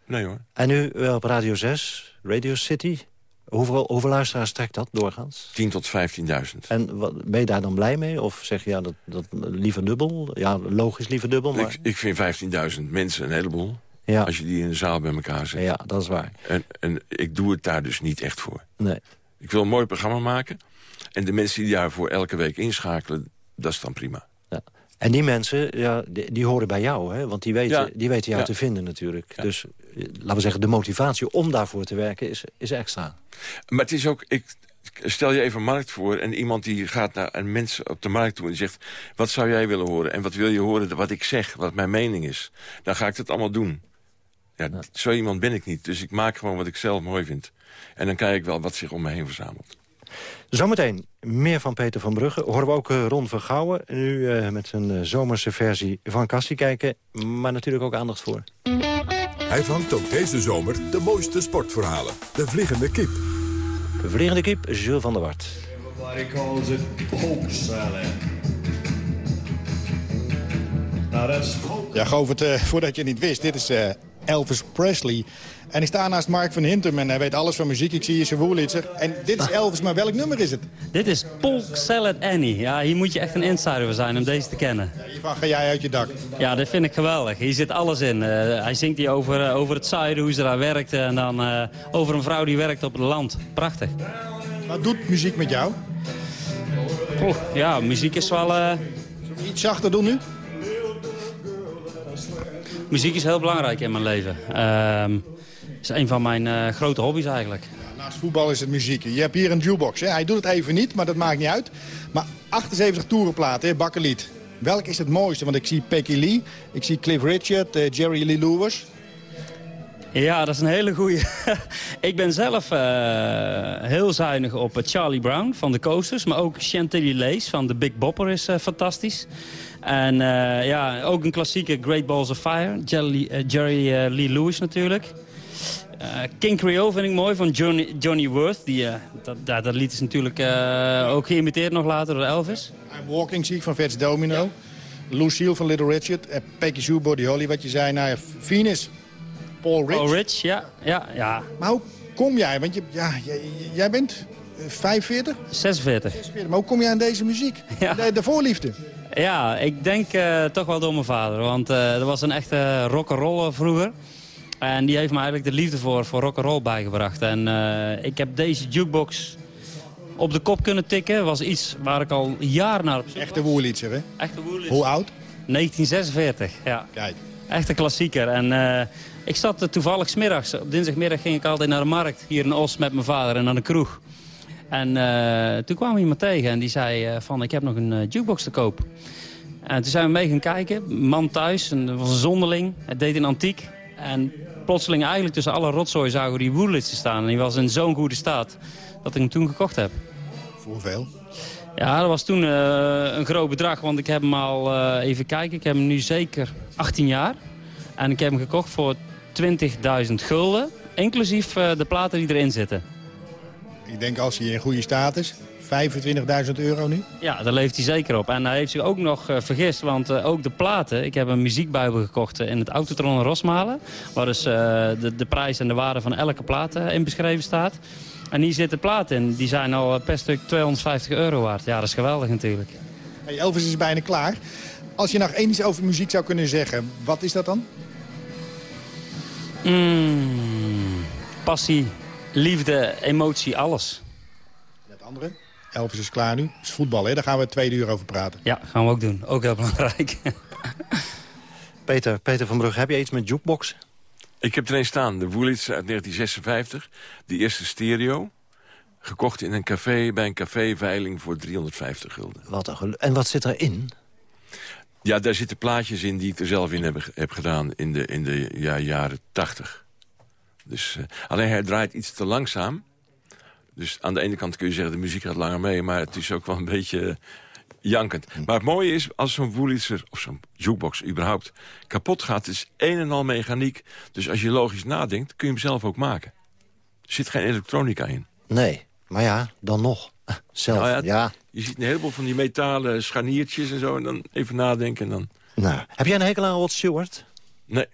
Nee hoor. En nu eh, op Radio 6, Radio City. Hoeveel, hoeveel luisteraars trekt dat doorgaans? 10 tot 15.000. En wat, ben je daar dan blij mee? Of zeg je ja, dat, dat liever dubbel? Ja, logisch liever dubbel, maar... Ik, ik vind 15.000 mensen een heleboel. Ja. Als je die in een zaal bij elkaar zet. Ja, dat is waar. En, en ik doe het daar dus niet echt voor. Nee. Ik wil een mooi programma maken. En de mensen die daarvoor elke week inschakelen, dat is dan prima. Ja. En die mensen, ja, die, die horen bij jou, hè? Want die weten, Ja. die weten jou Ja. te vinden natuurlijk. Dus eh, laten we zeggen, de motivatie om daarvoor te werken is, is extra. Maar het is ook... Ik, stel je even een markt voor en iemand die gaat naar een mens op de markt toe... en die zegt, wat zou jij willen horen? En wat wil je horen wat ik zeg, wat mijn mening is? Dan ga ik dat allemaal doen. Ja, Zo iemand ben ik niet. Dus ik maak gewoon wat ik zelf mooi vind. En dan kijk ik wel wat zich om me heen verzamelt. Zometeen meer van Peter van Brugge. Horen we ook eh, Ron Vergouwen. Nu eh, met zijn eh, zomerse versie van Kassie kijken. Maar natuurlijk ook aandacht voor. Hij vangt ook deze zomer de mooiste sportverhalen. De Vliegende Kip. De vliegende kip, Jules van der Wart. Everybody calls it poke salad. Ja, Govert, eh, voordat je het niet wist, dit is eh, Elvis Presley. En ik sta naast Mark van Hintem en hij weet alles van muziek. Ik zie hier zijn woelitser. En dit is Elvis, maar welk nummer is het? Dit is Polk Salad Annie. Ja, hier moet je echt een insider voor zijn om deze te kennen. Hiervan ga jij uit je dak. Ja, dat vind ik geweldig. Hier zit alles in. Eh, hij zingt hier over, eh, over het zuiden, hoe ze daar werkte. En dan eh, over een vrouw die werkt op het land. Prachtig. Wat doet muziek met jou? Oeh, ja, muziek is wel... Iets zachter doen nu? muziek is heel belangrijk in mijn leven. Ehm is een van mijn eh, grote hobby's eigenlijk. Naast voetbal is het muziek. Je hebt hier een jukebox. Hè? Hij doet het even niet, maar dat maakt niet uit. Maar 78 toerenplaten, hè? bakkelied. Welk is het mooiste? Want ik zie Peggy Lee, ik zie Cliff Richard, eh, Jerry Lee Lewis. Ja, dat is een hele goeie. ik ben zelf eh, heel zuinig op Charlie Brown van de Coasters. Maar ook Chantilly Lace van de Big Bopper is fantastisch. En ja, ook een klassieke Great Balls of Fire. Jerry, Jerry Lee Lewis natuurlijk. Eh, King Creole vind ik mooi van Johnny, Johnny Worth. Die, eh, dat, dat, dat lied is natuurlijk eh, ook geïmiteerd nog later door Elvis. I'm Walking zie ik van Vets Domino. Lucille van Little Richard. Eh, Peggy Sue, Body Holly, wat je zei. Nou ja, Venus, Paul Rich. Paul Rich, ja. ja, ja. Maar hoe kom jij? Want je, ja, jij, bent eh, 45? 46. 46. Maar hoe kom jij aan deze muziek? De, de voorliefde. Ja, ik denk toch wel door mijn vader. Want eh er was een echte rock'n'roller vroeger. En die heeft me eigenlijk de liefde voor, voor rock'n'roll bijgebracht. En eh, ik heb deze jukebox op de kop kunnen tikken. was iets waar ik al jaren naar op zoek Echte woerliedser, hè? Echte woerliedser. Hoe oud? 1946, ja. Kijk. Echt een klassieker. En eh, ik zat er toevallig smiddags. Op dinsdagmiddag ging ik altijd naar de markt hier in Os met mijn vader en naar de kroeg. En eh, toen kwam iemand tegen en die zei eh, van ik heb nog een eh, jukebox te koop. En toen zijn we mee gaan kijken. Man thuis, en dat was een zonderling. Het deed in antiek. En plotseling eigenlijk tussen alle rotzooi zagen die Woolits staan. En die was in zo'n goede staat dat ik hem toen gekocht heb. Voor hoeveel? Ja, dat was toen eh, een groot bedrag, want ik heb hem al, eh, even kijken, ik heb hem nu zeker 18 jaar. En ik heb hem gekocht voor 20.000 gulden, inclusief eh, de platen die erin zitten. Ik denk als hij in goede staat is, 25.000 euro nu? Ja, daar leeft hij zeker op. En hij heeft zich ook nog uh, vergist, want uh, ook de platen... Ik heb een muziekbijbel gekocht in het Autotron Rosmalen... waar dus de, de prijs en de waarde van elke plaat in beschreven staat. En hier zitten platen in. Die zijn al per stuk 250 euro waard. Ja, dat is geweldig natuurlijk. Hey, Elvis is bijna klaar. Als je nog één iets over muziek zou kunnen zeggen, wat is dat dan? Mm, passie, liefde, emotie, alles. Het andere? Elvis is klaar nu. Het is voetbal, hè? Daar gaan we twee uur over praten. Ja, gaan we ook doen. Ook heel belangrijk. Peter, Peter van Brugge, heb je iets met jukebox? Ik heb er een staan, de Woolits uit 1956. Die eerste stereo. Gekocht in een café, bij een caféveiling voor 350 gulden. Wat een En wat zit erin? Ja, daar zitten plaatjes in die ik er zelf in heb, heb gedaan in de, in de ja, jaren 80. Dus, uh, alleen hij draait iets te langzaam. Dus aan de ene kant kun je zeggen, de muziek gaat langer mee... maar het is ook wel een beetje jankend. Maar het mooie is, als zo'n Woolitzer of zo'n jukebox überhaupt kapot gaat... is een en al mechaniek. Dus als je logisch nadenkt, kun je hem zelf ook maken. Er zit geen elektronica in. Nee, maar ja, dan nog. Zelf, Nou ja, Je ziet een heleboel van die metalen scharniertjes en zo... en dan even nadenken en dan... Nou, heb jij een hekel aan Rod Stewart? Nee.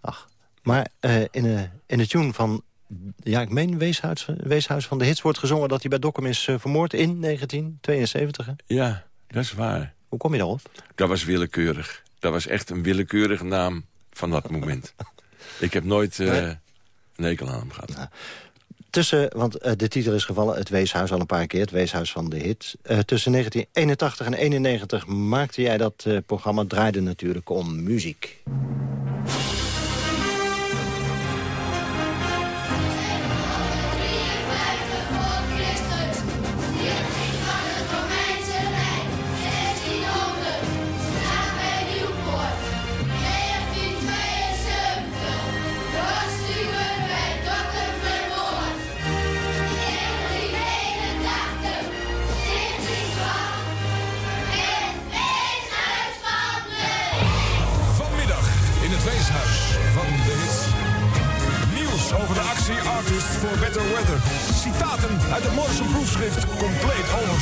Ach, maar uh, in, de, in de tune van... Ja, ik meen Weeshuis, Weeshuis van de Hits wordt gezongen... dat hij bij Dokkum is uh, vermoord in 1972. Hè? Ja, dat is waar. Hoe kom je daarop? Dat was willekeurig. Dat was echt een willekeurige naam van dat moment. ik heb nooit uh, nee? een hekel aan hem gehad. Nou, tussen, want uh, de titel is gevallen, het Weeshuis al een paar keer... het Weeshuis van de hit. Uh, tussen 1981 en 91 maakte jij dat programma... draaide natuurlijk om muziek.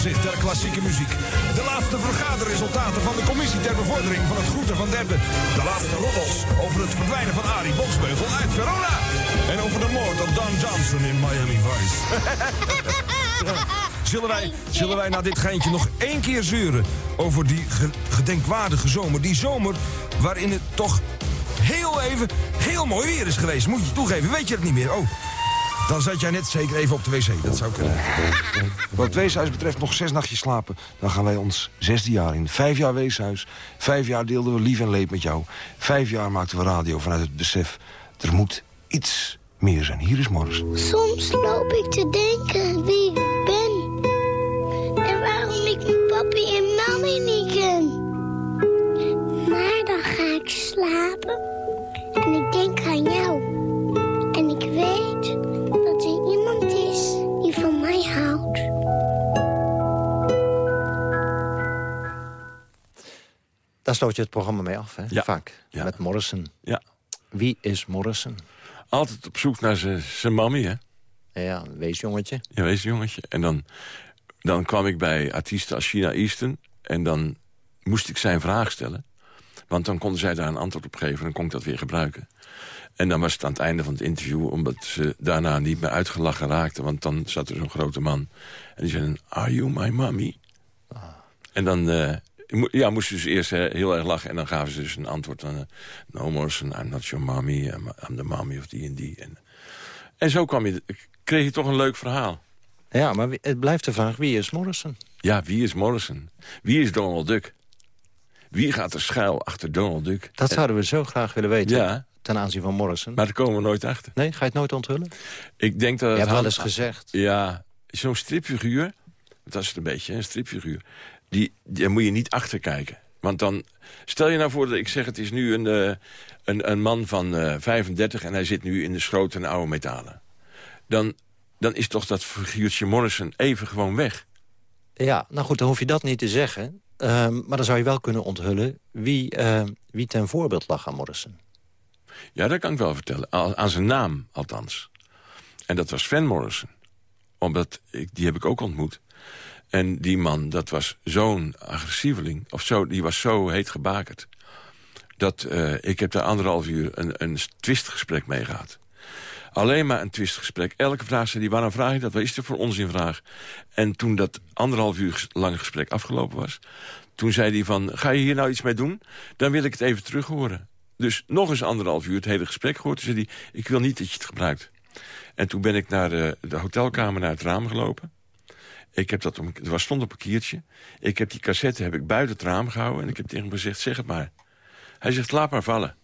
Overzicht der klassieke muziek. De laatste vergaderresultaten van de commissie ter bevordering van het groeten van derde. De laatste roddels over het verdwijnen van Arie Boksbeugel uit Verona. En over de moord op Don Johnson in Miami Vice. Zullen wij, zullen wij na dit geintje nog één keer zeuren over die gedenkwaardige zomer? Die zomer waarin het toch heel even heel mooi weer is geweest. Moet je toegeven, weet je het niet meer? Oh, dan zat jij net zeker even op de wc. Dat zou kunnen. Wat het weeshuis betreft nog zes nachtjes slapen. Dan gaan wij ons zesde jaar in. Vijf jaar weeshuis. Vijf jaar deelden we lief en leed met jou. Vijf jaar maakten we radio vanuit het besef. Er moet iets meer zijn. Hier is Morris. Soms loop ik te denken wie ik ben. En waarom ik mijn papi en mami niet ken. Maar dan ga ik slapen. En ik denk aan jou. En ik weet mij houdt. Daar sloot je het programma mee af, hè? Ja. Vaak. Met Morrison. Ja. Wie is Morrison? Altijd op zoek naar zijn mammy, hè? Ja, weesjongetje. Ja, weesjongetje. En dan, dan kwam ik bij artiesten als China Easton... en dan moest ik zijn vraag stellen. Want dan konden zij daar een antwoord op geven en dan kon ik dat weer gebruiken. En dan was het aan het einde van het interview... omdat ze daarna niet meer uitgelachen raakten. Want dan zat er zo'n grote man. En die zei, are you my mommy? En dan uh, ja, moesten ze eerst uh, heel erg lachen. En dan gaven ze dus een antwoord aan... Uh, no Morrison, I'm not your mommy. I'm, I'm the mommy of die en die. En, en zo kwam je, kreeg je toch een leuk verhaal. Ja, maar het blijft de vraag, wie is Morrison? Ja, wie is Morrison? Wie is Donald Duck? Wie gaat er schuil achter Donald Duck? Dat zouden we zo graag willen weten. Ja. Ten aanzien van Morrison. Maar daar komen we nooit achter. Nee, ga je het nooit onthullen? Ik denk dat... Je hebt wel eens gezegd. Ja, zo'n stripfiguur... Dat is het een beetje, een stripfiguur. Die, daar moet je niet achterkijken. Want dan... Stel je nou voor dat ik zeg... Het is nu een, uh, een, een man van uh, 35... en hij zit nu in de schroot en oude metalen. Dan, dan is toch dat figuurtje Morrison even gewoon weg. Ja, nou goed, dan hoef je dat niet te zeggen. Uh, maar dan zou je wel kunnen onthullen... wie, uh, wie ten voorbeeld lag aan Morrison. Ja, dat kan ik wel vertellen. Aan zijn naam, althans. En dat was Van Morrison. Omdat, die heb ik ook ontmoet. En die man, dat was zo'n agressieveling. Of zo, die was zo heet gebakerd. Dat eh, ik heb daar anderhalf uur een, een twistgesprek mee gehad. Alleen maar een twistgesprek. Elke vraag zei die, waarom vraag je dat? Wat is er voor onzinvraag? En toen dat anderhalf uur lange gesprek afgelopen was... toen zei hij van, ga je hier nou iets mee doen? Dan wil ik het even terug horen. Dus nog eens anderhalf uur het hele gesprek gehoord. Toen zei hij, ik wil niet dat je het gebruikt. En toen ben ik naar de, de hotelkamer naar het raam gelopen. Ik heb dat, er was stond op een kiertje. Ik heb die cassette heb ik buiten het raam gehouden. En ik heb tegen hem gezegd, zeg het maar. Hij zegt, laat maar vallen.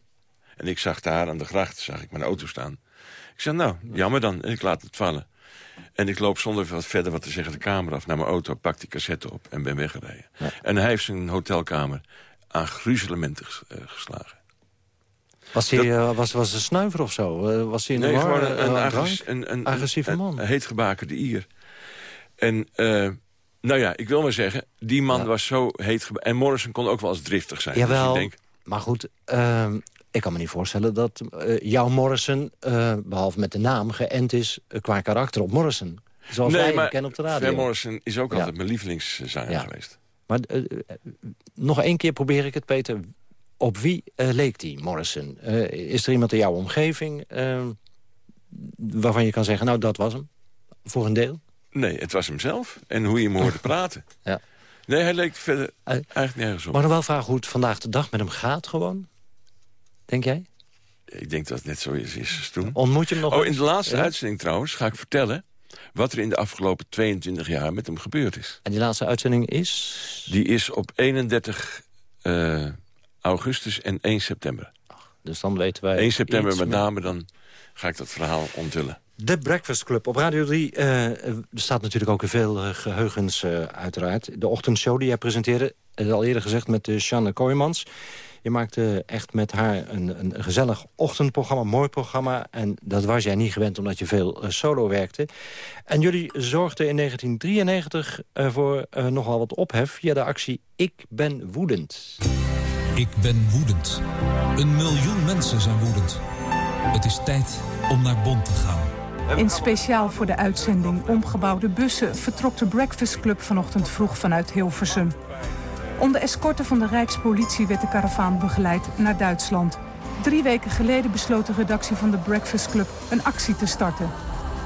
En ik zag daar aan de gracht, zag ik mijn auto staan. Ik zeg, nou, jammer dan. En ik laat het vallen. En ik loop zonder wat verder wat te zeggen de kamer af naar mijn auto... pak die cassette op en ben weggereden. En hij heeft zijn hotelkamer aan gruzelementen eh, geslagen. Was hij uh, was, was een snuiver of zo? Uh, was hij in nee, de war, gewoon een, een, een, agressieve man? Een, heetgebakerde Ier. En, nou ja, ik wil maar zeggen, die man was zo heet En Morrison kon ook wel eens driftig zijn. Jawel, dus ik denk, maar goed, ehm, ik kan me niet voorstellen dat jouw Morrison... behalve met de naam, geënt is qua karakter op Morrison. Zoals nee, wij maar hem kennen op de radio. Van Morrison is ook Ja. altijd mijn lievelingszanger Ja. geweest. Maar eh, eh, nog één keer probeer ik het, Peter. Op wie eh, leek die, Morrison? Eh, is er iemand in jouw omgeving eh, waarvan je kan zeggen... nou, dat was hem, voor een deel? Nee, het was hem zelf. En hoe je hem hoorde praten. Ja. Nee, hij leek verder eigenlijk nergens op. Maar nog wel vragen hoe het vandaag de dag met hem gaat gewoon? Denk jij? Ik denk dat het net zo is, is als toen. Ontmoet je hem nog Oh, in de laatste Ja? uitzending trouwens ga ik vertellen... wat er in de afgelopen 22 jaar met hem gebeurd is. En die laatste uitzending is? Die is op 31 eh, augustus en 1 september. Dus dan weten wij 1 september met name, dan ga ik dat verhaal onthullen. De Breakfast Club op Radio 3 eh, er staat natuurlijk ook in veel eh, geheugens eh, uiteraard. De ochtendshow die jij presenteerde, al eerder gezegd met uh, Sjanne Kooijmans. Je maakte echt met haar een, een gezellig ochtendprogramma, mooi programma. En dat was jij niet gewend omdat je veel solo werkte. En jullie zorgden in 1993 eh, voor nogal wat ophef via de actie Ik ben woedend. Ik ben woedend. Een miljoen mensen zijn woedend. Het is tijd om naar Bonn te gaan. In speciaal voor de uitzending Omgebouwde Bussen... vertrok de Breakfast Club vanochtend vroeg vanuit Hilversum. Onder escorte van de Rijkspolitie werd de karavaan begeleid naar Duitsland. Drie weken geleden besloot de redactie van de Breakfast Club een actie te starten.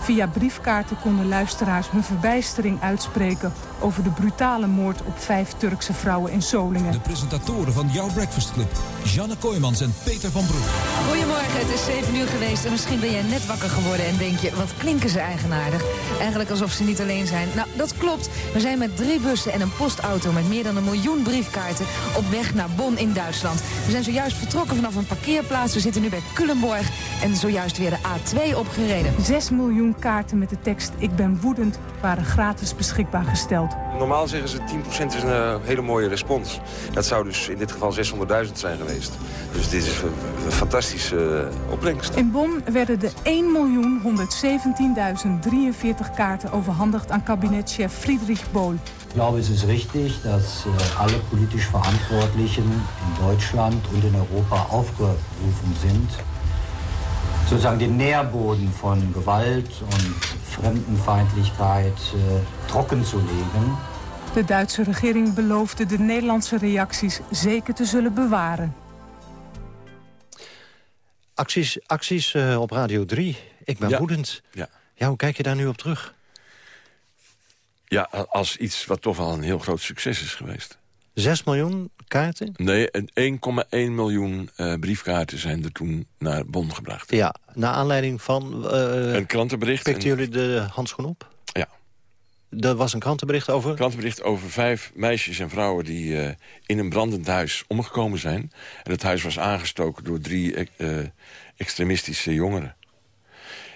Via briefkaarten konden luisteraars hun verbijstering uitspreken... over de brutale moord op vijf Turkse vrouwen in Solingen. De presentatoren van jouw Breakfast Club. Janne Kooijmans en Peter van Broek. Goedemorgen, het is 7 uur geweest en misschien ben jij net wakker geworden en denk je, wat klinken ze eigenaardig. Eigenlijk alsof ze niet alleen zijn. Nou, dat klopt. We zijn met drie bussen en een postauto met meer dan een miljoen briefkaarten op weg naar Bonn in Duitsland. We zijn zojuist vertrokken vanaf een parkeerplaats. We zitten nu bij Culemborg en zojuist weer de A2 opgereden. 6 miljoen kaarten met de tekst Ik ben woedend waren gratis beschikbaar gesteld. Normaal zeggen ze 10% is een eh, hele mooie respons. Dat zou dus in dit geval 600.000 zijn geweest. Dus dit is een, een fantastische eh, opbrengst. In Bonn werden de 1.117.043 kaarten overhandigd aan kabinetchef Friedrich Bohl. Ich glaube, es ist richtig, dass äh, alle politisch Verantwortlichen in Deutschland und in Europa aufgerufen sind, sozusagen den Nährboden von Gewalt und Fremdenfeindlichkeit äh, trocken zu legen. De Duitse regering beloofde de Nederlandse reacties zeker te zullen bewaren. Acties, acties eh, op Radio 3. Ik ben Ja. woedend. Ja. ja, hoe kijk je daar nu op terug? Ja, als iets wat toch wel een heel groot succes is geweest. 6 miljoen kaarten? Nee, en 1,1 miljoen eh, briefkaarten zijn er toen naar Bonn gebracht. Ja, naar aanleiding van... eh, Een krantenbericht. Pikten en- jullie de handschoen op? Ja. Er was een krantenbericht over? Een krantenbericht over vijf meisjes en vrouwen... die eh, in een brandend huis omgekomen zijn. En het huis was aangestoken door drie extremistische jongeren.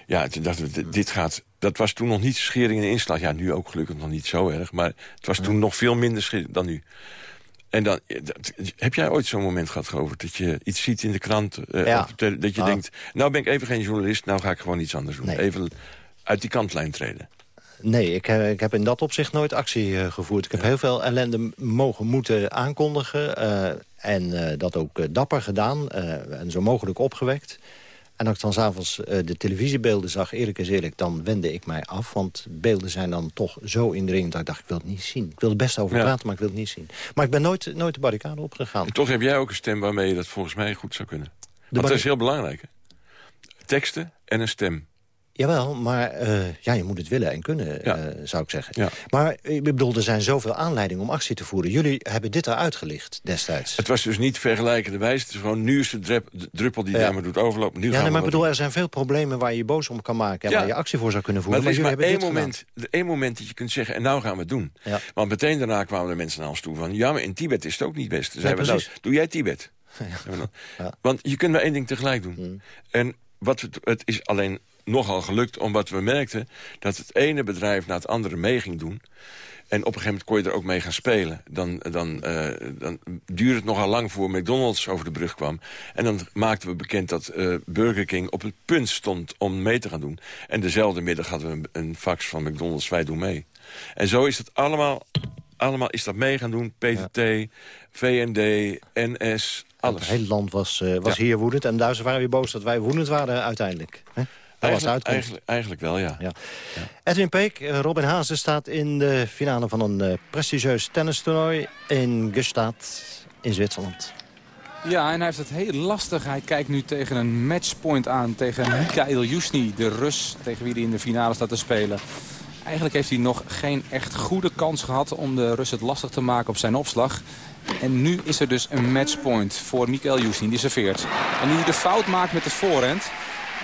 Ja, toen dachten we, dit- gaat... Dat was toen nog niet schering en inslag. Ja, nu ook gelukkig nog niet zo erg. Maar het was toen nog veel minder schering dan nu. En dan, eh, heb jij ooit zo'n moment gehad, ik... dat je iets ziet in de krant, eh, Ja. of te- dat je Ja. denkt... nou ben ik even geen journalist, nou ga ik gewoon iets anders doen. Even uit die kantlijn treden. Nee, ik, heb- ik heb in dat opzicht nooit actie eh, gevoerd. Ik heb heel veel ellende mogen moeten aankondigen. en dat ook dapper gedaan. en zo mogelijk opgewekt. En als ik dan s'avonds uh, de televisiebeelden zag, eerlijk is eerlijk... dan wende ik mij af, want beelden zijn dan toch zo indringend... dat ik dacht, ik wil het niet zien. Ik wil er best over praten, maar ik wil het niet zien. Maar ik ben nooit, nooit de barricade opgegaan. En toch heb jij ook een stem waarmee je dat volgens mij goed zou kunnen. want dat is heel belangrijk, hè? Teksten en een stem. Jawel, maar uh, ja, je moet het willen en kunnen, ja. uh, zou ik zeggen. Ja. Maar ik bedoel, er zijn zoveel aanleidingen om actie te voeren. Jullie hebben dit eruit gelicht destijds. Het was dus niet vergelijkende wijze. Het is gewoon, nu is de, druppel die ja. daar maar doet overlopen. Nu ja, nee, maar ik bedoel, er zijn veel problemen waar je je boos om kan maken... en waar je actie voor zou kunnen voeren. Maar er is maar, één moment, één moment dat je kunt zeggen, en nou gaan we het doen. Want meteen daarna kwamen de mensen naar ons toe van... ja, maar in Tibet is het ook niet best. Zeiden we, nou, doe jij Tibet? Want je kunt maar één ding tegelijk doen. Hmm. En wat het, het is alleen nogal gelukt, omdat we merkten... dat het ene bedrijf na het andere mee ging doen. En op een gegeven moment kon je er ook mee gaan spelen. Dan, dan, uh, dan duurde het nogal lang voor McDonald's over de brug kwam. En dan maakten we bekend dat uh, Burger King op het punt stond om mee te gaan doen. En dezelfde middag hadden we een, een fax van McDonald's, wij doen mee. En zo is het allemaal, allemaal is dat mee gaan doen. PTT, ja. VND, NS, alles. Het hele land was, uh, was ja. hier woedend. En daar waren weer boos dat wij woedend waren uiteindelijk. Hè? Eigenlijk, eigenlijk, eigenlijk, wel, ja. ja. ja. Edwin Peek, Robin Hazen staat in de finale van een uh, prestigieus tennistoernooi in Gstaad in Zwitserland. Ja, en hij heeft het heel lastig. Hij kijkt nu tegen een matchpoint aan tegen Mikhail Jusny, de Rus, tegen wie hij in de finale staat te spelen. Eigenlijk heeft hij nog geen echt goede kans gehad om de Rus het lastig te maken op zijn opslag. En nu is er dus een matchpoint voor Mikhail Jusny, die serveert. En nu hij de fout maakt met de voorhand,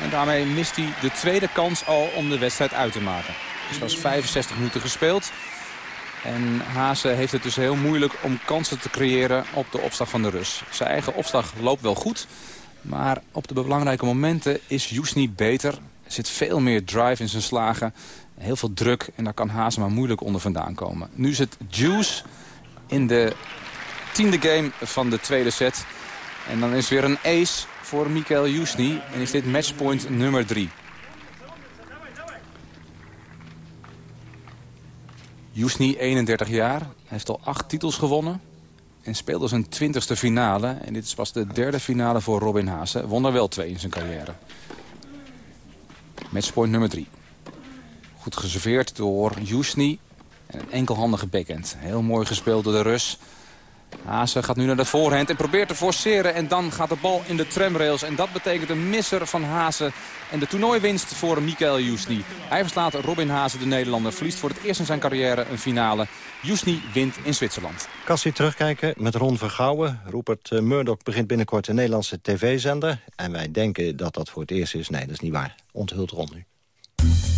en daarmee mist hij de tweede kans al om de wedstrijd uit te maken. Dus was 65 minuten gespeeld. En Haase heeft het dus heel moeilijk om kansen te creëren op de opslag van de Rus. Zijn eigen opslag loopt wel goed. Maar op de belangrijke momenten is Jusni beter. Er zit veel meer drive in zijn slagen. Heel veel druk. En daar kan Haase maar moeilijk onder vandaan komen. Nu is het Juice in de tiende game van de tweede set. En dan is weer een ace voor Mikael Jusny. En is dit matchpoint nummer 3. Jusny, 31 jaar. Heeft al acht titels gewonnen. En speelde zijn twintigste finale. En dit pas de derde finale voor Robin Haase. Won er wel twee in zijn carrière. Matchpoint nummer 3. Goed geserveerd door Jusny. En een enkelhandige backhand. Heel mooi gespeeld door de Rus. Haase gaat nu naar de voorhand en probeert te forceren. En dan gaat de bal in de tramrails. En dat betekent een misser van Haase. En de toernooiwinst voor Mikael Jusny. Hij verslaat Robin Haase, de Nederlander. Verliest voor het eerst in zijn carrière een finale. Jusny wint in Zwitserland. Kassie terugkijken met Ron Vergouwen. Rupert eh, Murdoch begint binnenkort een Nederlandse tv-zender. En wij denken dat dat voor het eerst is. Nee, dat is niet waar. Onthult Ron nu.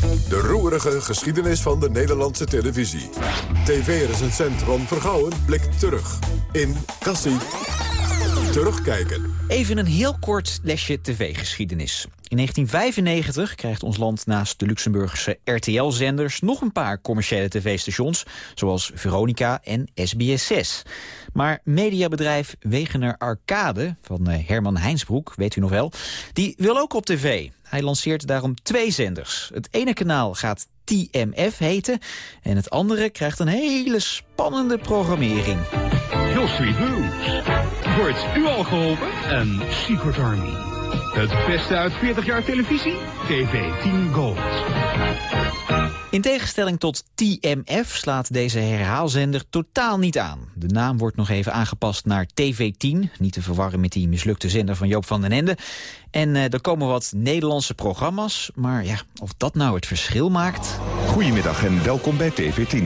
De roerige geschiedenis van de Nederlandse televisie. TV-recensent Ron Vergouwen blikt terug in Cassie. Terugkijken. Even een heel kort lesje tv-geschiedenis. In 1995 krijgt ons land naast de Luxemburgse RTL-zenders... nog een paar commerciële tv-stations, zoals Veronica en SBS6. Maar mediabedrijf Wegener Arcade van eh, Herman Heinsbroek, weet u nog wel... die wil ook op tv. Hij lanceert daarom twee zenders. Het ene kanaal gaat TMF heten en het andere krijgt een hele spannende programmering. Heel Street News. Wordt u al geholpen? Een Secret Army. Het beste uit 40 jaar televisie? TV 10 Gold. In tegenstelling tot TMF slaat deze herhaalzender totaal niet aan. De naam wordt nog even aangepast naar TV10. Niet te verwarren met die mislukte zender van Joop van den Ende. En uh, er komen wat Nederlandse programma's. Maar ja, of dat nou het verschil maakt... Goedemiddag en welkom bij TV10.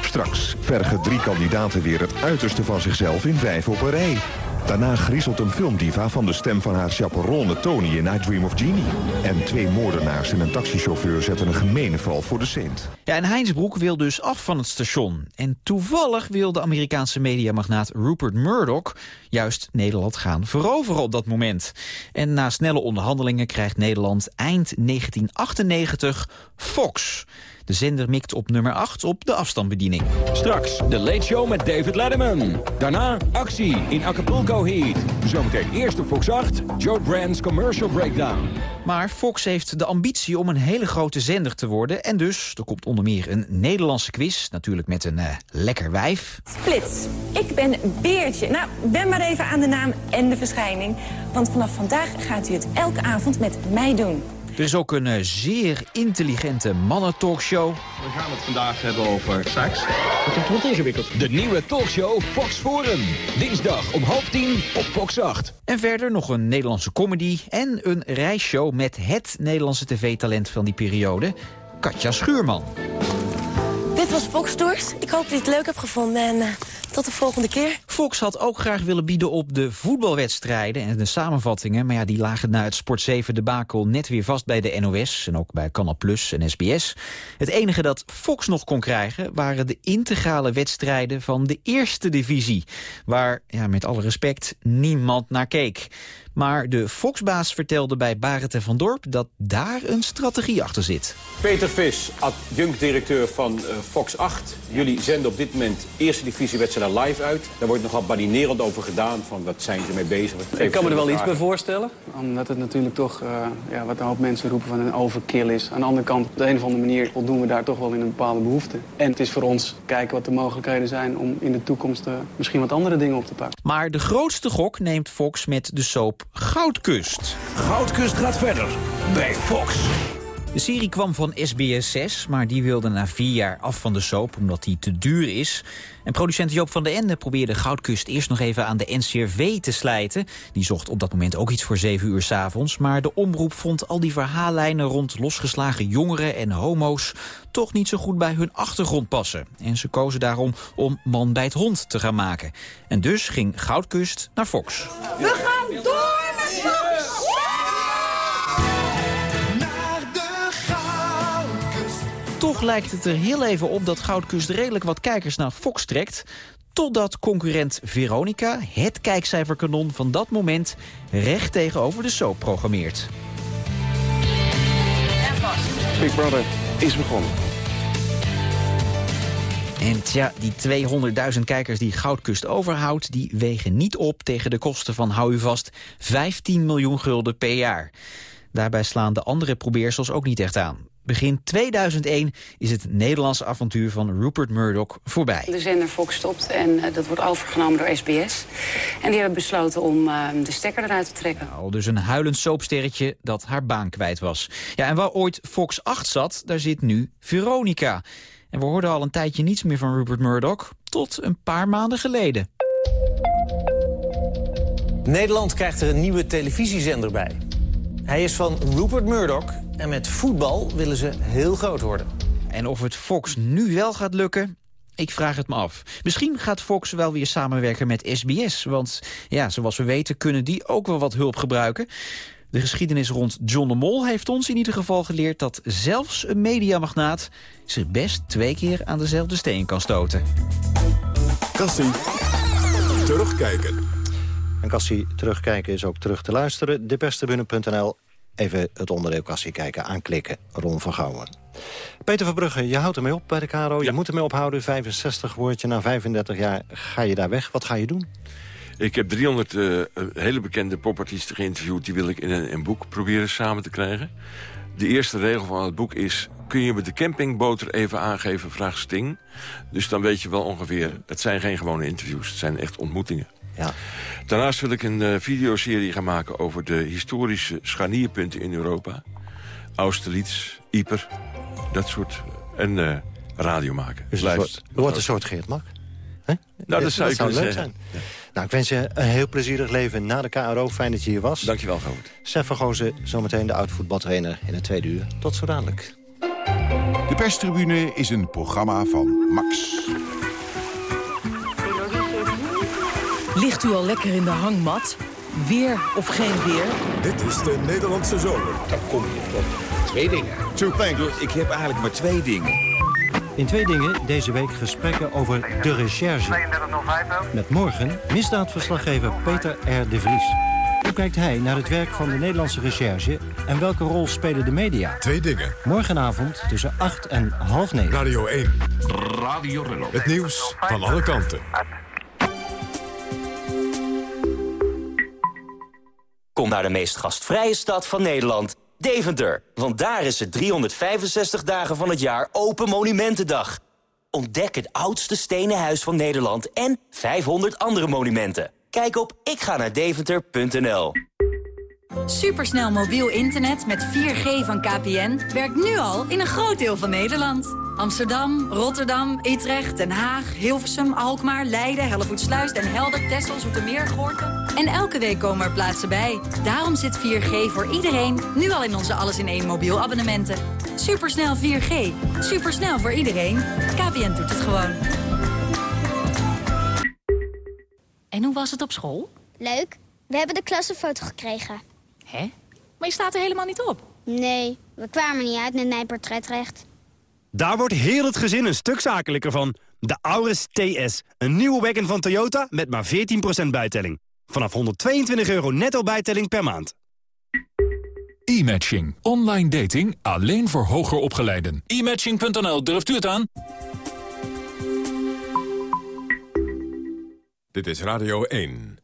Straks vergen drie kandidaten weer het uiterste van zichzelf in vijf op een rij. Daarna griezelt een filmdiva van de stem van haar chaperone Tony in I Dream of Genie. En twee moordenaars en een taxichauffeur zetten een gemene val voor de Saint. Ja, en Heinsbroek wil dus af van het station. En toevallig wil de Amerikaanse mediamagnaat Rupert Murdoch... juist Nederland gaan veroveren op dat moment. En na snelle onderhandelingen krijgt Nederland eind 1998 Fox... De zender mikt op nummer 8 op de afstandsbediening. Straks de Late Show met David Letterman. Daarna actie in Acapulco Heat. Zometeen eerst op Fox 8, Joe Brand's Commercial Breakdown. Maar Fox heeft de ambitie om een hele grote zender te worden. En dus, er komt onder meer een Nederlandse quiz. Natuurlijk met een eh, lekker wijf. Splits. Ik ben Beertje. Nou, ben maar even aan de naam en de verschijning. Want vanaf vandaag gaat u het elke avond met mij doen. Er is ook een eh, zeer intelligente mannentalkshow. We gaan het vandaag hebben over seks. Dat wordt ingewikkeld. De nieuwe talkshow Fox Forum. Dinsdag om half tien op Fox 8. En verder nog een Nederlandse comedy en een reisshow met het Nederlandse tv-talent van die periode, Katja Schuurman. Dit was Fox Tours. Ik hoop dat je het leuk hebt gevonden en eh, tot de volgende keer. Fox had ook graag willen bieden op de voetbalwedstrijden en de samenvattingen. Maar ja, die lagen na het Sport 7 debakel net weer vast bij de NOS... en ook bij Canal Plus en SBS. Het enige dat Fox nog kon krijgen... waren de integrale wedstrijden van de eerste divisie. Waar, ja, met alle respect, niemand naar keek. Maar de Fox-baas vertelde bij Barend en van Dorp... dat daar een strategie achter zit. Peter Vis, adjunct-directeur van eh, Fox 8. Jullie zenden op dit moment eerste divisiewedstrijden live uit. Daar wordt nogal badinerend over gedaan, van wat zijn ze mee bezig. Ik kan me er wel iets bij voorstellen. Omdat het natuurlijk toch, eh, ja, wat een hoop mensen roepen, van een overkill is. Aan de andere kant, op de een of andere manier voldoen we daar toch wel in een bepaalde behoefte. En het is voor ons kijken wat de mogelijkheden zijn om in de toekomst eh, misschien wat andere dingen op te pakken. Maar de grootste gok neemt Fox met de soap Goudkust. Goudkust gaat verder bij Fox. De serie kwam van SBS 6, maar die wilde na vier jaar af van de soap omdat die te duur is. En producent Joop van den Ende probeerde Goudkust eerst nog even aan de NCRV te slijten. Die zocht op dat moment ook iets voor zeven uur s'avonds. Maar de omroep vond al die verhaallijnen rond losgeslagen jongeren en homo's toch niet zo goed bij hun achtergrond passen. En ze kozen daarom om Man bij het Hond te gaan maken. En dus ging Goudkust naar Fox. We gaan door met Fox! Toch lijkt het er heel even op dat Goudkust redelijk wat kijkers naar Fox trekt... totdat concurrent Veronica het kijkcijferkanon van dat moment... recht tegenover de soap programmeert. Big Brother is begonnen. En tja, die 200.000 kijkers die Goudkust overhoudt... die wegen niet op tegen de kosten van, hou u vast, 15 miljoen gulden per jaar. Daarbij slaan de andere probeersels ook niet echt aan. Begin 2001 is het Nederlandse avontuur van Rupert Murdoch voorbij. De zender Fox stopt en eh, dat wordt overgenomen door SBS. En die hebben besloten om eh, de stekker eruit te trekken. Al dus een huilend soapsterretje dat haar baan kwijt was. Ja, en waar ooit Fox 8 zat, daar zit nu Veronica. En we hoorden al een tijdje niets meer van Rupert Murdoch, tot een paar maanden geleden. Nederland krijgt er een nieuwe televisiezender bij. Hij is van Rupert Murdoch en met voetbal willen ze heel groot worden. En of het Fox nu wel gaat lukken, ik vraag het me af. Misschien gaat Fox wel weer samenwerken met SBS. Want ja, zoals we weten kunnen die ook wel wat hulp gebruiken. De geschiedenis rond John de Mol heeft ons in ieder geval geleerd... dat zelfs een mediamagnaat zich best twee keer aan dezelfde steen kan stoten. Kassie. Terugkijken. En Cassie terugkijken is ook terug te luisteren. Deperstribune.nl. Even het onderdeel Cassie kijken, aanklikken. Ron van Gouwen. Peter Verbrugge, je houdt ermee op bij de KRO. Je moet ermee ophouden. 65 word je na 35 jaar. Ga je daar weg? Wat ga je doen? Ik heb 300 uh, hele bekende popartiesten geïnterviewd. Die wil ik in een, een, boek proberen samen te krijgen. De eerste regel van het boek is... kun je me de campingboter even aangeven, vraag Sting. Dus dan weet je wel ongeveer... het zijn geen gewone interviews, het zijn echt ontmoetingen. Ja. Daarnaast wil ik een uh, videoserie gaan maken over de historische scharnierpunten in Europa. Austerlitz, Yper, dat soort. En uh, radio maken. Dus het wordt, wordt een soort Geert Mak. He? Nou, dat, zou, dat zou leuk zijn. Ja. Nou, ik wens je een heel plezierig leven na de KRO. Fijn dat je hier was. Dankjewel, Govert. Sef van Gozen, zometeen de oud-voetbaltrainer in het tweede uur. Tot zo dadelijk. De perstribune is een programma van Max. Ligt u al lekker in de hangmat? Weer of geen weer? Dit is de Nederlandse zomer. Dan kom je tot twee dingen. Two things. Ik heb eigenlijk maar twee dingen. In twee dingen deze week gesprekken over de recherche. Met morgen misdaadverslaggever Peter R. de Vries. Hoe kijkt hij naar het werk van de Nederlandse recherche En welke rol spelen de media? Twee dingen. Morgenavond tussen 8 en half 9. Radio 1. Radio Rello. Het nieuws van alle kanten. Naar de meest gastvrije stad van Nederland, Deventer. Want daar is het 365 dagen van het jaar Open Monumentendag. Ontdek het oudste stenen huis van Nederland en 500 andere monumenten. Kijk op ikga Supersnel mobiel internet met 4G van KPN werkt nu al in een groot deel van Nederland. Amsterdam, Rotterdam, Utrecht, Den Haag, Hilversum, Alkmaar, Leiden, Hellevoetsluis, Den Helder, Texel, Zoetermeer, Gorkum. En elke week komen er plaatsen bij. Daarom zit 4G voor iedereen nu al in onze alles in één mobiel abonnementen. Supersnel 4G. Supersnel voor iedereen. KPN doet het gewoon. En hoe was het op school? Leuk. We hebben de klassenfoto gekregen. Hè? Maar je staat er helemaal niet op. Nee, we kwamen niet uit met mijn portretrecht. Daar wordt heel het gezin een stuk zakelijker van. De Auris TS, een nieuwe wagon van Toyota met maar 14% bijtelling. Vanaf 122 euro netto bijtelling per maand. E-matching. Online dating alleen voor hoger opgeleiden. E-matching.nl, durft u het aan? Dit is Radio 1.